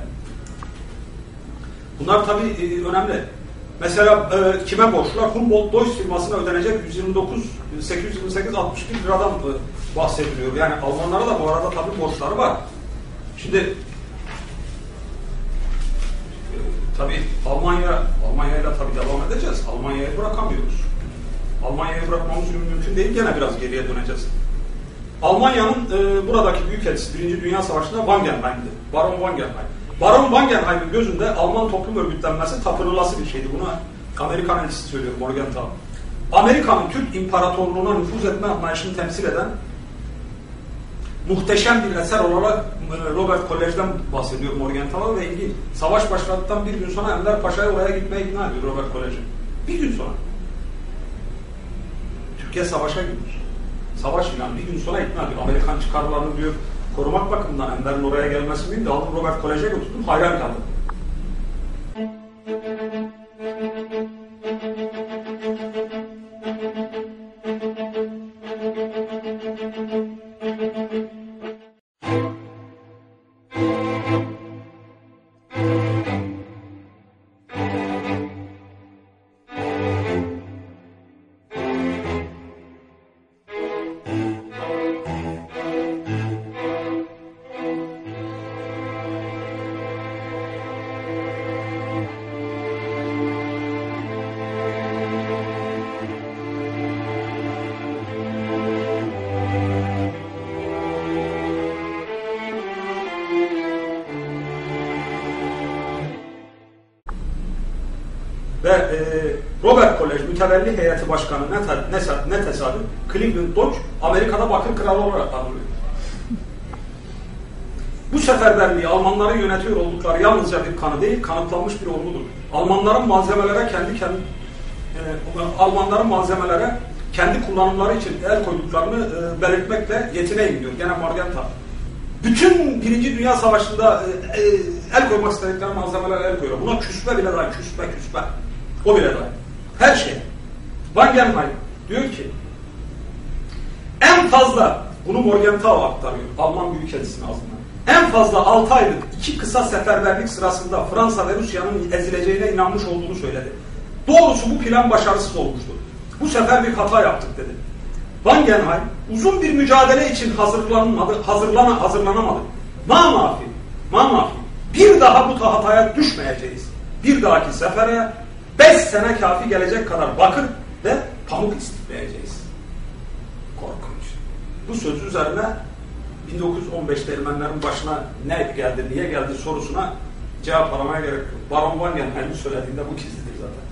Bunlar tabii e, önemli. Mesela e, kime borçlular? Humboldt Deutsch firmasına ödenecek 129 828 61 liradan e, bahsediliyor. Yani Almanlara da bu arada tabii borçları var. Şimdi e, tabii Almanya Almanya'yla tabii devam edeceğiz. Almanya'yı bırakamıyoruz. Almanya'yı bırakmamız mümkün değil. Gene biraz geriye döneceğiz. Almanya'nın e, buradaki büyükelçisi Birinci Dünya Savaşı'nda Wangenheim'di. Baron Wangenheim. Baron Wangenheim'in gözünde Alman toplum örgütlenmesi tapınılası bir şeydi. Buna Amerikan elçisi söylüyor Morgenthau. Amerika'nın Türk İmparatorluğu'na nüfuz etme anlayışını temsil eden muhteşem bir eser olarak e, Robert Kolej'den bahsediyor Morgenthau ve ilgili savaş başladıktan bir gün sonra Enver Paşa'yı oraya gitmeye ikna ediyor Robert Kolej'i. Bir gün sonra. Türkiye savaşa gidiyor. Savaş ilan bir gün sonra ikna ediyor. Amerikan çıkarlarını diyor korumak bakımından Enver'in oraya gelmesi değil de aldım Robert Kolej'e götürdüm hayran kaldım. Mütevelli heyeti başkanı ne, ne, ne tesadüf Cleveland Dodge Amerika'da bakır kralı olarak anılıyor. Bu seferberliği Almanları yönetiyor oldukları yalnızca bir kanı değil, kanıtlanmış bir olgudur. Almanların malzemelere kendi kendi e, Almanların malzemelere kendi kullanımları için el koyduklarını e, belirtmekle yetineyim diyor. Gene Morgenthau. Bütün Birinci Dünya Savaşı'nda e, e, el koymak istedikleri malzemeler el koyuyor. Buna küspe bile dahil, küspe küspe. O bile dahil. Her. Wangenheim diyor ki en fazla bunu Morgenthau aktarıyor. Alman Büyükelçisi'nin ağzından. En fazla 6 aylık iki kısa seferberlik sırasında Fransa ve Rusya'nın ezileceğine inanmış olduğunu söyledi. Doğrusu bu plan başarısız olmuştu. Bu sefer bir hata yaptık dedi. Wangenheim uzun bir mücadele için hazırlanmadı, hazırlana, hazırlanamadı. Ma mafi, ma mafi. Bir daha bu hataya düşmeyeceğiz. Bir dahaki sefere beş sene kafi gelecek kadar bakır pamuk isteyeceğiz. Korkunç. Bu söz üzerine 1915'te Ermenilerin başına ne geldi, niye geldi sorusuna cevap aramaya gerek yok. Baron Wangenheim'in söylediğinde bu gizlidir zaten.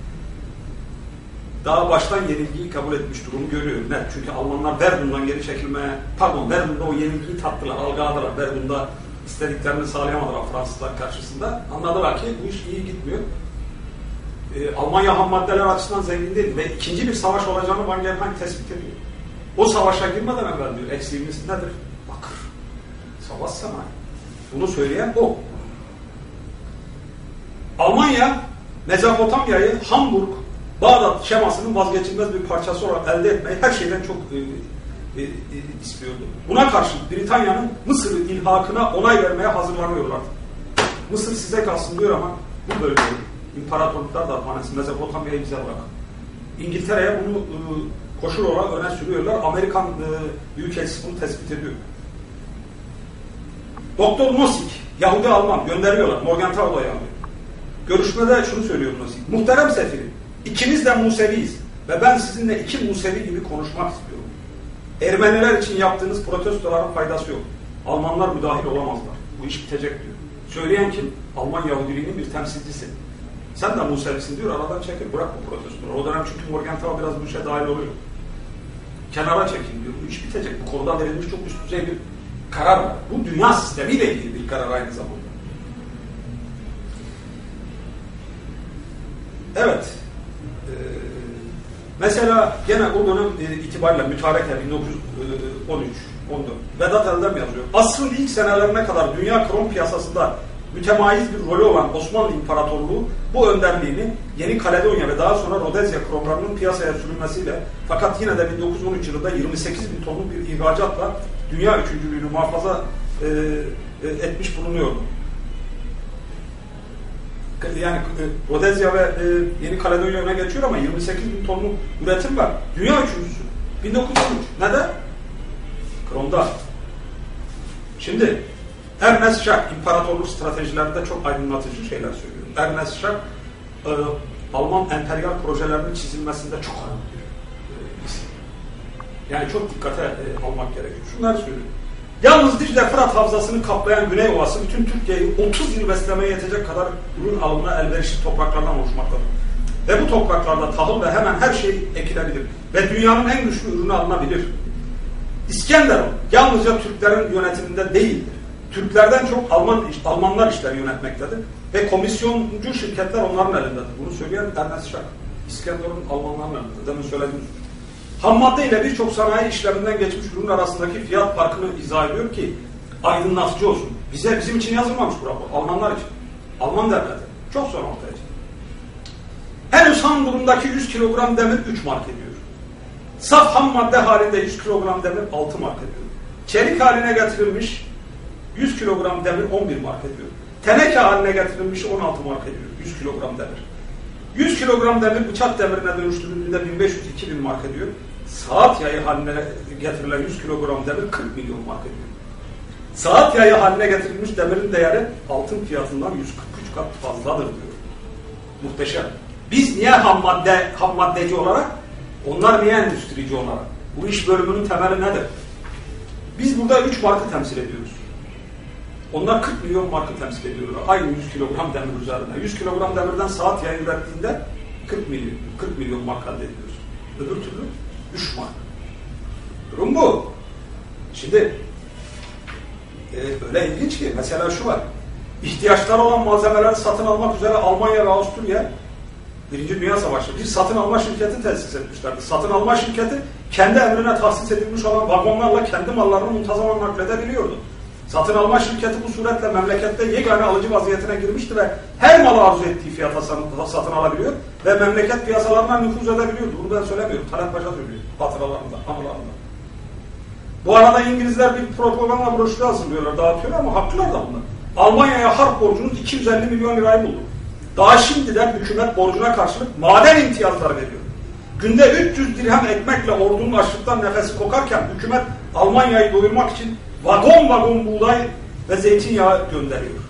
daha baştan yenilgiyi kabul etmiş durumu görüyor. Net. Çünkü Almanlar Verdun'dan geri çekilmeye, pardon Verdun'da o yenilgiyi tattılar, algıladılar. Verdun'da istediklerini sağlayamadılar Fransızlar karşısında. Anladılar ki bu iş iyi gitmiyor. Ee, Almanya ham maddeler açısından zengin değil ve ikinci bir savaş olacağını Van Gerheim tespit ediyor. O savaşa girmeden evvel diyor, eksiğimiz nedir? Bakır. Savaş sanayi. Bunu söyleyen o. Almanya, Mezopotamya'yı Hamburg, Bağdat şemasının vazgeçilmez bir parçası olarak elde etmeyi her şeyden çok e, e, e, istiyordu. Buna karşı Britanya'nın Mısır'ı ilhakına onay vermeye hazırlanıyorlar. Mısır size kalsın diyor ama bu bölgeyi imparatorluklar da manası Mezopotamya'yı bize bırakın. İngiltere'ye bunu e, koşul olarak öne sürüyorlar. Amerikan e, Büyükelçisi bunu tespit ediyor. Doktor Nosik, Yahudi Alman gönderiyorlar. Morgenthau'da yani. Görüşmede şunu söylüyor Nosik. Muhterem sefirim, ikimiz de Museviyiz ve ben sizinle iki Musevi gibi konuşmak istiyorum. Ermeniler için yaptığınız protestoların faydası yok. Almanlar müdahil olamazlar. Bu iş bitecek diyor. Söyleyen kim? Alman Yahudiliğinin bir temsilcisi. Sen de Musevisin diyor, aradan çekil, bırak bu protestoları. O dönem çünkü Morgenthau biraz bu işe dahil oluyor. Kenara çekil diyor, bu iş bitecek. Bu konuda verilmiş çok üst düzey bir karar var. Bu dünya sistemiyle ilgili bir karar aynı zamanda. Evet. Ee, mesela gene o dönem e, itibariyle mütareke 1913 14 Vedat Eldem yazıyor. Asrın ilk senelerine kadar dünya krom piyasasında mütemayiz bir rolü olan Osmanlı İmparatorluğu bu önderliğini Yeni Kaledonya ve daha sonra Rodezya kromlarının piyasaya sürülmesiyle fakat yine de 1913 yılında 28 bin tonluk bir ihracatla dünya üçüncülüğünü muhafaza e, e, etmiş bulunuyordu. Yani e, Rodezya ve e, Yeni Kaledonya öne geçiyor ama 28 bin tonluk üretim var. Dünya üçüncüsü. 1913. Neden? Krom'da. Şimdi Ernest Schack imparatorluk stratejilerinde çok aydınlatıcı şeyler söylüyor. Ernest Schack e, Alman emperyal projelerinin çizilmesinde çok önemli bir e, isim. Yani çok dikkate e, almak gerekiyor. Şunları söylüyor. Yalnız Dicle Fırat Havzası'nı kaplayan Güney Ovası bütün Türkiye'yi 30 yıl beslemeye yetecek kadar ürün alımına elverişli topraklardan oluşmaktadır. Ve bu topraklarda tahıl ve hemen her şey ekilebilir. Ve dünyanın en güçlü ürünü alınabilir. İskenderun yalnızca Türklerin yönetiminde değildir. Türklerden çok Alman Almanlar işleri yönetmektedir. Ve komisyoncu şirketler onların elindedir. Bunu söyleyen Ernest Schack. İskenderun Almanların elinde. Demin söylediğim Ham madde ile birçok sanayi işleminden geçmiş ürün arasındaki fiyat farkını izah ediyor ki aydınlatıcı olsun. Bize bizim için yazılmamış bu rapor. Almanlar için. Alman devleti. Çok sonra ortaya çıktı. Henüz ham durumdaki 100 kilogram demir 3 mark ediyor. Saf ham madde halinde 100 kilogram demir 6 mark ediyor. Çelik haline getirilmiş 100 kilogram demir 11 mark ediyor. Teneke haline getirilmiş 16 mark ediyor 100 kilogram demir. 100 kilogram demir bıçak demirine dönüştürüldüğünde 1500-2000 mark ediyor. Saat yayı haline getirilen 100 kilogram demir 40 milyon mark ediyor. Saat yayı haline getirilmiş demirin değeri altın fiyatından 143 kat fazladır diyor. Muhteşem. Biz niye ham madde ham maddeci olarak? Onlar niye endüstrici olarak? Bu iş bölümünün temeli nedir? Biz burada 3 markı temsil ediyoruz. Onlar 40 milyon markı temsil ediyorlar. Aynı 100 kilogram demir üzerinde. 100 kilogram demirden saat yayın ürettiğinde 40 milyon, 40 milyon mark elde ediyoruz. Öbür türlü 3 mark. Durum bu. Şimdi e, öyle ilginç ki mesela şu var. İhtiyaçları olan malzemeleri satın almak üzere Almanya ve Avusturya Birinci Dünya Savaşı bir satın alma şirketi tesis etmişlerdi. Satın alma şirketi kendi emrine tahsis edilmiş olan vagonlarla kendi mallarını muntazaman nakledebiliyordu. Satın alma şirketi bu suretle memlekette yegane alıcı vaziyetine girmişti ve her malı arzu ettiği fiyata satın alabiliyor ve memleket piyasalarına nüfuz edebiliyordu. Bunu ben söylemiyorum. Talat Paşa söylüyor hatıralarında, anılarında. Bu arada İngilizler bir propaganda broşürü hazırlıyorlar, dağıtıyorlar ama haklılar da bunlar. Almanya'ya harp borcunuz 250 milyon lirayı buldu. Daha şimdiden hükümet borcuna karşılık maden imtiyazları veriyor. Günde 300 dirhem ekmekle ordunun açlıktan nefesi kokarken hükümet Almanya'yı doyurmak için vagon vagon buğday ve zeytinyağı gönderiyor.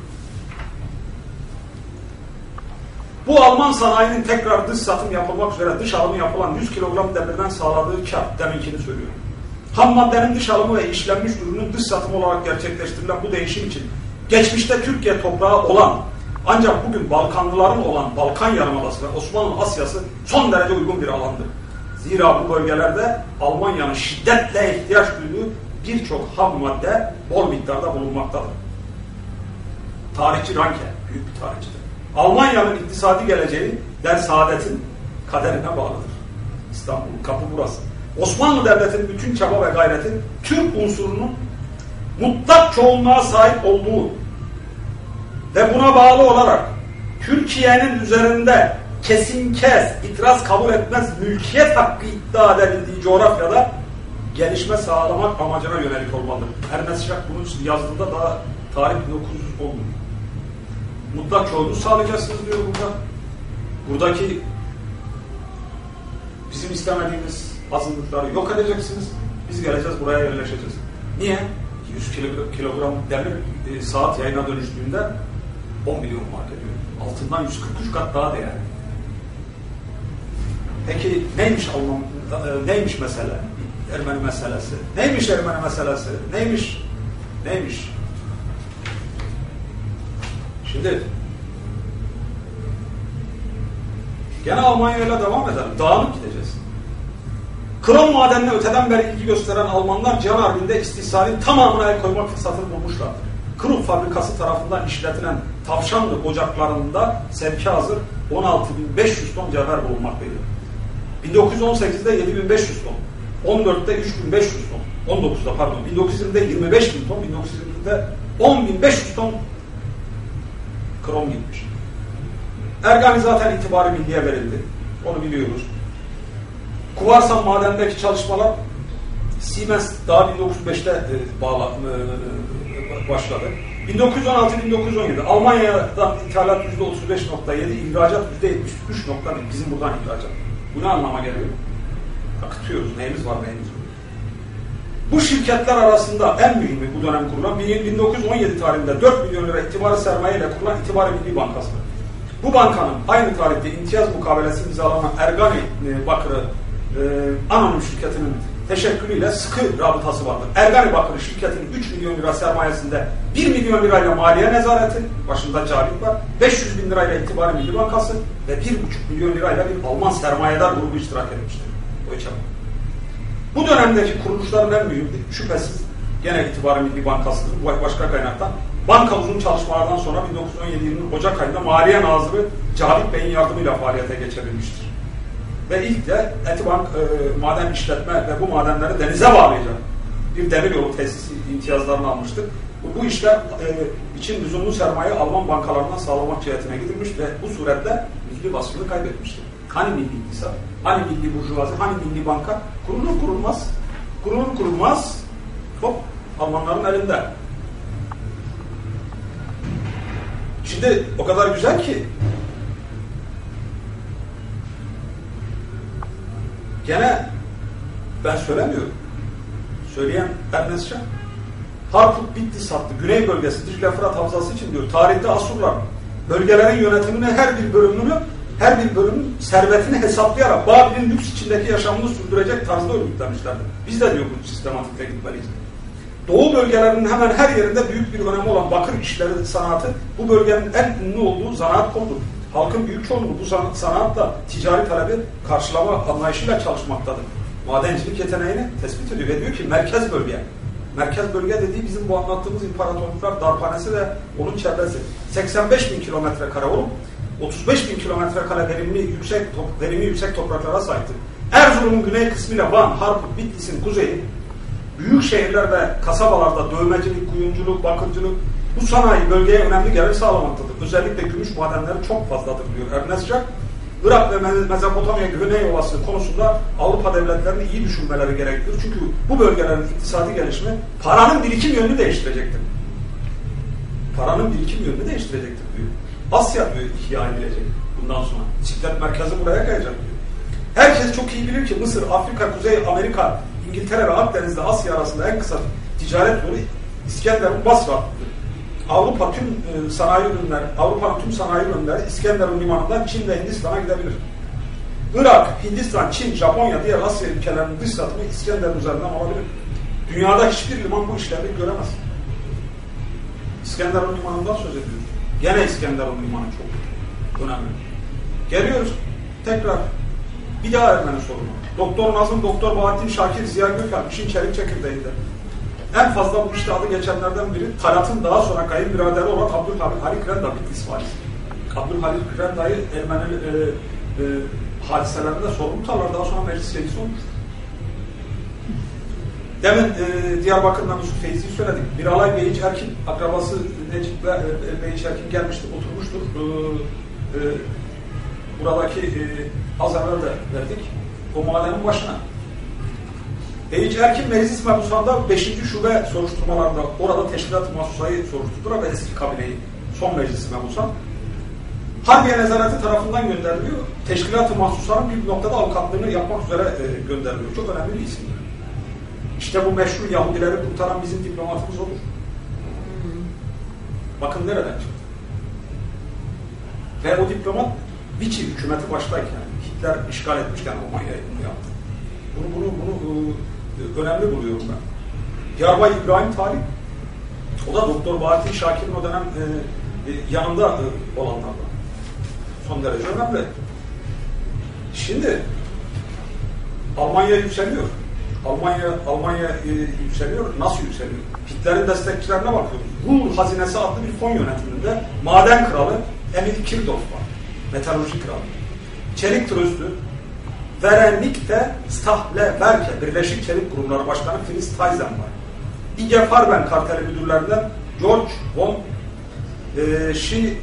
Bu Alman sanayinin tekrar dış satım yapılmak üzere dış alımı yapılan 100 kilogram demirden sağladığı kar deminkini söylüyorum. Ham maddenin dış alımı ve işlenmiş ürünün dış satımı olarak gerçekleştirilen bu değişim için geçmişte Türkiye toprağı olan Ancak bugün Balkanlıların olan Balkan Yarımadası ve Osmanlı Asyası son derece uygun bir alandır. Zira bu bölgelerde Almanya'nın şiddetle ihtiyaç duyduğu birçok ham madde bol miktarda bulunmaktadır. Tarihçi Ranke, büyük bir tarihçidir. Almanya'nın iktisadi geleceği Der Saadet'in kaderine bağlıdır. İstanbul'un kapı burası. Osmanlı Devleti'nin bütün çaba ve gayreti Türk unsurunun mutlak çoğunluğa sahip olduğu ve buna bağlı olarak Türkiye'nin üzerinde kesin kes, itiraz kabul etmez mülkiyet hakkı iddia edebildiği coğrafyada gelişme sağlamak amacına yönelik olmalıdır. Ernest Jacques bunu yazdığında daha tarih 1910. Mutlak çoğunluğu sağlayacaksınız diyor burada. Buradaki bizim istemediğimiz azınlıkları yok edeceksiniz. Biz geleceğiz buraya yerleşeceğiz. Niye? 100 kilo- kilogram demir e, saat yayına dönüştüğünde 10 milyon mark ediyor. Altından 143 kat daha değerli. Peki neymiş Alman, e, neymiş mesele? Ermeni meselesi. Neymiş Ermeni meselesi? Neymiş? Neymiş? Şimdi gene Almanya ile devam edelim. Dağınık gideceğiz. Krom madenine öteden beri ilgi gösteren Almanlar Cihan Harbi'nde istihsalin tamamına el koymak fırsatını bulmuşlardır. Krum fabrikası tarafından işletilen Tavşanlı ocaklarında sevki hazır 16.500 ton cevher bulunmaktaydı. 1918'de 7.500 ton, 14'te 3.500 ton, 19'da pardon, 1920'de 25.000 ton, 1920'de 10.500 ton krom gitmiş. Ergani zaten itibarı milliye verildi. Onu biliyoruz. Kuvarsan madendeki çalışmalar Siemens daha 1905'te e, bağla, e, başladı. 1916-1917 Almanya'dan ithalat %35.7, ihracat %73.1 bizim buradan ihracat. Bu ne anlama geliyor? Akıtıyoruz. Neyimiz var neyimiz yok. Bu şirketler arasında en mühimi bu dönem kurulan 1917 tarihinde 4 milyon lira itibarı sermaye ile kurulan İtibarı Milli Bankası'dır. Bu bankanın aynı tarihte imtiyaz mukabelesi imzalanan Ergani e, Bakırı e, anonim şirketinin teşekkülüyle sıkı rabıtası vardır. Ergani Bakırı şirketinin 3 milyon lira sermayesinde 1 milyon lirayla maliye nezareti, başında Cavit var, 500 bin lirayla İtibarı Milli Bankası ve 1,5 milyon lirayla bir Alman sermayedar grubu iştirak etmiştir. Bank. Bu dönemdeki kuruluşların en büyüğü şüphesiz gene itibarı Milli Bankası'dır. Bu başka kaynaktan. Banka uzun çalışmalardan sonra 1917 yılının Ocak ayında Maliye Nazırı Cavit Bey'in yardımıyla faaliyete geçirilmiştir. Ve ilk de Etibank e, maden işletme ve bu madenleri denize bağlayacak bir demir yolu tesisi imtiyazlarını almıştır. Bu, bu işler e, için lüzumlu sermaye Alman bankalarından sağlamak cihetine gidilmiş ve bu suretle milli basını kaybetmiştir. Hani milli iktisat, hani milli burjuvazi, hani milli banka kurulur kurulmaz, kurulur kurulmaz hop Almanların elinde. Şimdi o kadar güzel ki gene ben söylemiyorum. Söyleyen Ernest Şah. Harput bitti sattı. Güney bölgesi Dicle Fırat Havzası için diyor. Tarihte Asurlar bölgelerin yönetimini her bir bölümünü her bir bölümün servetini hesaplayarak Babil'in lüks içindeki yaşamını sürdürecek tarzda örgütlemişlerdi. Biz de diyor bu sistematikle gitmeliyiz. Doğu bölgelerinin hemen her yerinde büyük bir önemi olan bakır işleri sanatı bu bölgenin en ünlü olduğu zanaat koludur. Halkın büyük çoğunluğu bu san- sanatla ticari talebi karşılama anlayışıyla çalışmaktadır. Madencilik yeteneğini tespit ediyor ve diyor ki merkez bölge. Merkez bölge dediği bizim bu anlattığımız imparatorluklar darphanesi ve onun çevresi. 85 bin kilometre kare olup 35 bin kilometre kare verimli yüksek verimi yüksek topraklara sahiptir. Erzurum'un güney kısmıyla Van, Harput, Bitlis'in kuzeyi büyük şehirler ve kasabalarda dövmecilik, kuyumculuk, bakırcılık bu sanayi bölgeye önemli gelir sağlamaktadır. Özellikle gümüş madenleri çok fazladır diyor Ernest Jacques. Irak ve Me- Mezopotamya Güney Ovası konusunda Avrupa devletlerinin iyi düşünmeleri gerektir. Çünkü bu bölgelerin iktisadi gelişimi paranın birikim yönünü değiştirecektir. Paranın birikim yönünü değiştirecektir diyor. Asya diyor ihya edilecek bundan sonra. Bisiklet merkezi buraya kayacak diyor. Herkes çok iyi bilir ki Mısır, Afrika, Kuzey Amerika, İngiltere ve Akdeniz'de Asya arasında en kısa ticaret yolu İskenderun Basra. Avrupa tüm e, sanayi ürünler, Avrupa'nın tüm sanayi ürünleri İskenderun limanından Çin ve Hindistan'a gidebilir. Irak, Hindistan, Çin, Japonya, diğer Asya ülkelerinin dış satımı İskenderun üzerinden olabilir. Dünyada hiçbir liman bu işleri göremez. İskenderun limanından söz ediyoruz. Gene İskenderun limanı çok önemli. Geliyoruz tekrar bir daha Ermeni sorunu. Doktor Nazım, Doktor Bahattin Şakir, Ziya Gökalp işin çelik çekirdeğinde. En fazla bu işte adı geçenlerden biri Talat'ın daha sonra kayınbiraderi olan Abdülhalik Renda Bitlis valisi. Abdülhalik Renda'yı Ermeni e, e, hadiselerinde sorumlu tutarlar. Daha sonra meclis reisi olmuş. Demin e, Diyarbakır'dan Yusuf Feyzi'yi söyledik. Miralay Beyiç Erkin, akrabası Necip ve e, Beyiç gelmişti, oturmuştur. E, e, buradaki e, az evvel verdik. O mahallenin başına. Beyiç Erkin Meclis Mebusa'nda 5. şube soruşturmalarında orada teşkilat-ı mahsusayı soruşturdular ve eski kabineyi son meclisi mebusa. Harbiye Nezareti tarafından gönderiliyor. Teşkilat-ı bir noktada avukatlığını yapmak üzere e, gönderiliyor. Çok önemli bir isim. İşte bu meşhur Yahudileri kurtaran bizim diplomatımız olur. Bakın nereden çıktı. Ve o diplomat Vichy hükümeti baştayken, Hitler işgal etmişken Almanya'yı bunu yaptı. Bunu, bunu, bunu e, önemli buluyorum ben. Yarbay İbrahim Talip, o da Doktor Bahattin Şakir'in o dönem e, e, yanında e, olanlardan. Son derece önemli. Şimdi Almanya yükseliyor. Almanya Almanya e, yükseliyor. Nasıl yükseliyor? Hitler'in destekçilerine bakıyoruz. Ruhr Hazinesi adlı bir fon yönetiminde maden kralı Emil Kirdorf var. Metalurji kralı. Çelik Tröstü, Verenlikte Stahlewerke Birleşik Çelik Kurumları Başkanı Fritz Thyssen var. IG Farben karteli müdürlerinden George von e, Şi,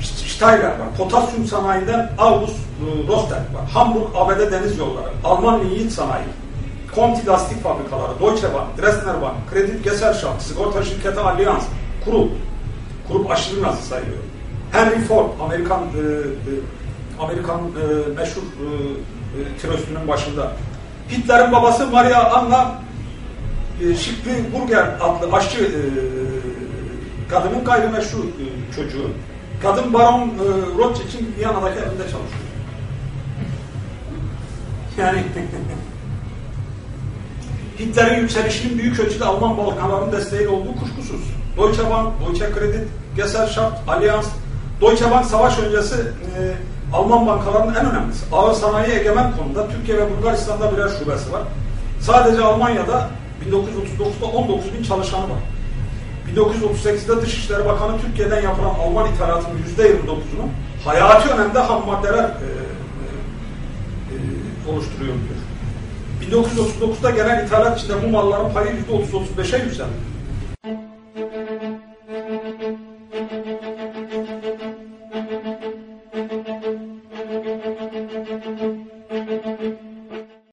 Steiler var. Potasyum sanayinden August e, Roster var. Hamburg ABD Deniz Yolları, Alman Linyit Sanayi, Conti Lastik Fabrikaları, Deutsche Bank, Dresdner Bank, Kredit Gesellschaft, Sigorta Şirketi Allianz, Kurup. Kurup aşırı nazı sayılıyor. Henry Ford, Amerikan e, e, Amerikan e, meşhur e, e, tirosünün başında. Hitler'in babası Maria Anna e, Şipli Burger adlı aşçı e, kadının gayrimeşru e, çocuğu. Kadın Baron e, Rothschild'in Viyana'daki evinde çalışıyor. Yani *laughs* Hitler'in yükselişinin büyük ölçüde Alman Balkanların desteğiyle olduğu kuşkusuz. Deutsche Bank, Deutsche Kredit, Gesellschaft, Allianz, Deutsche Bank savaş öncesi e, Alman bankalarının en önemlisi. Ağır sanayi egemen konuda Türkiye ve Bulgaristan'da birer şubesi var. Sadece Almanya'da 1939'da 19 bin çalışanı var. 1938'de Dışişleri Bakanı Türkiye'den yapılan Alman ithalatının %29'unu hayati önemde ham maddeler e, e, oluşturuyor diyor. 1939'da genel ithalat içinde bu malların payı %30-35'e yükseldi.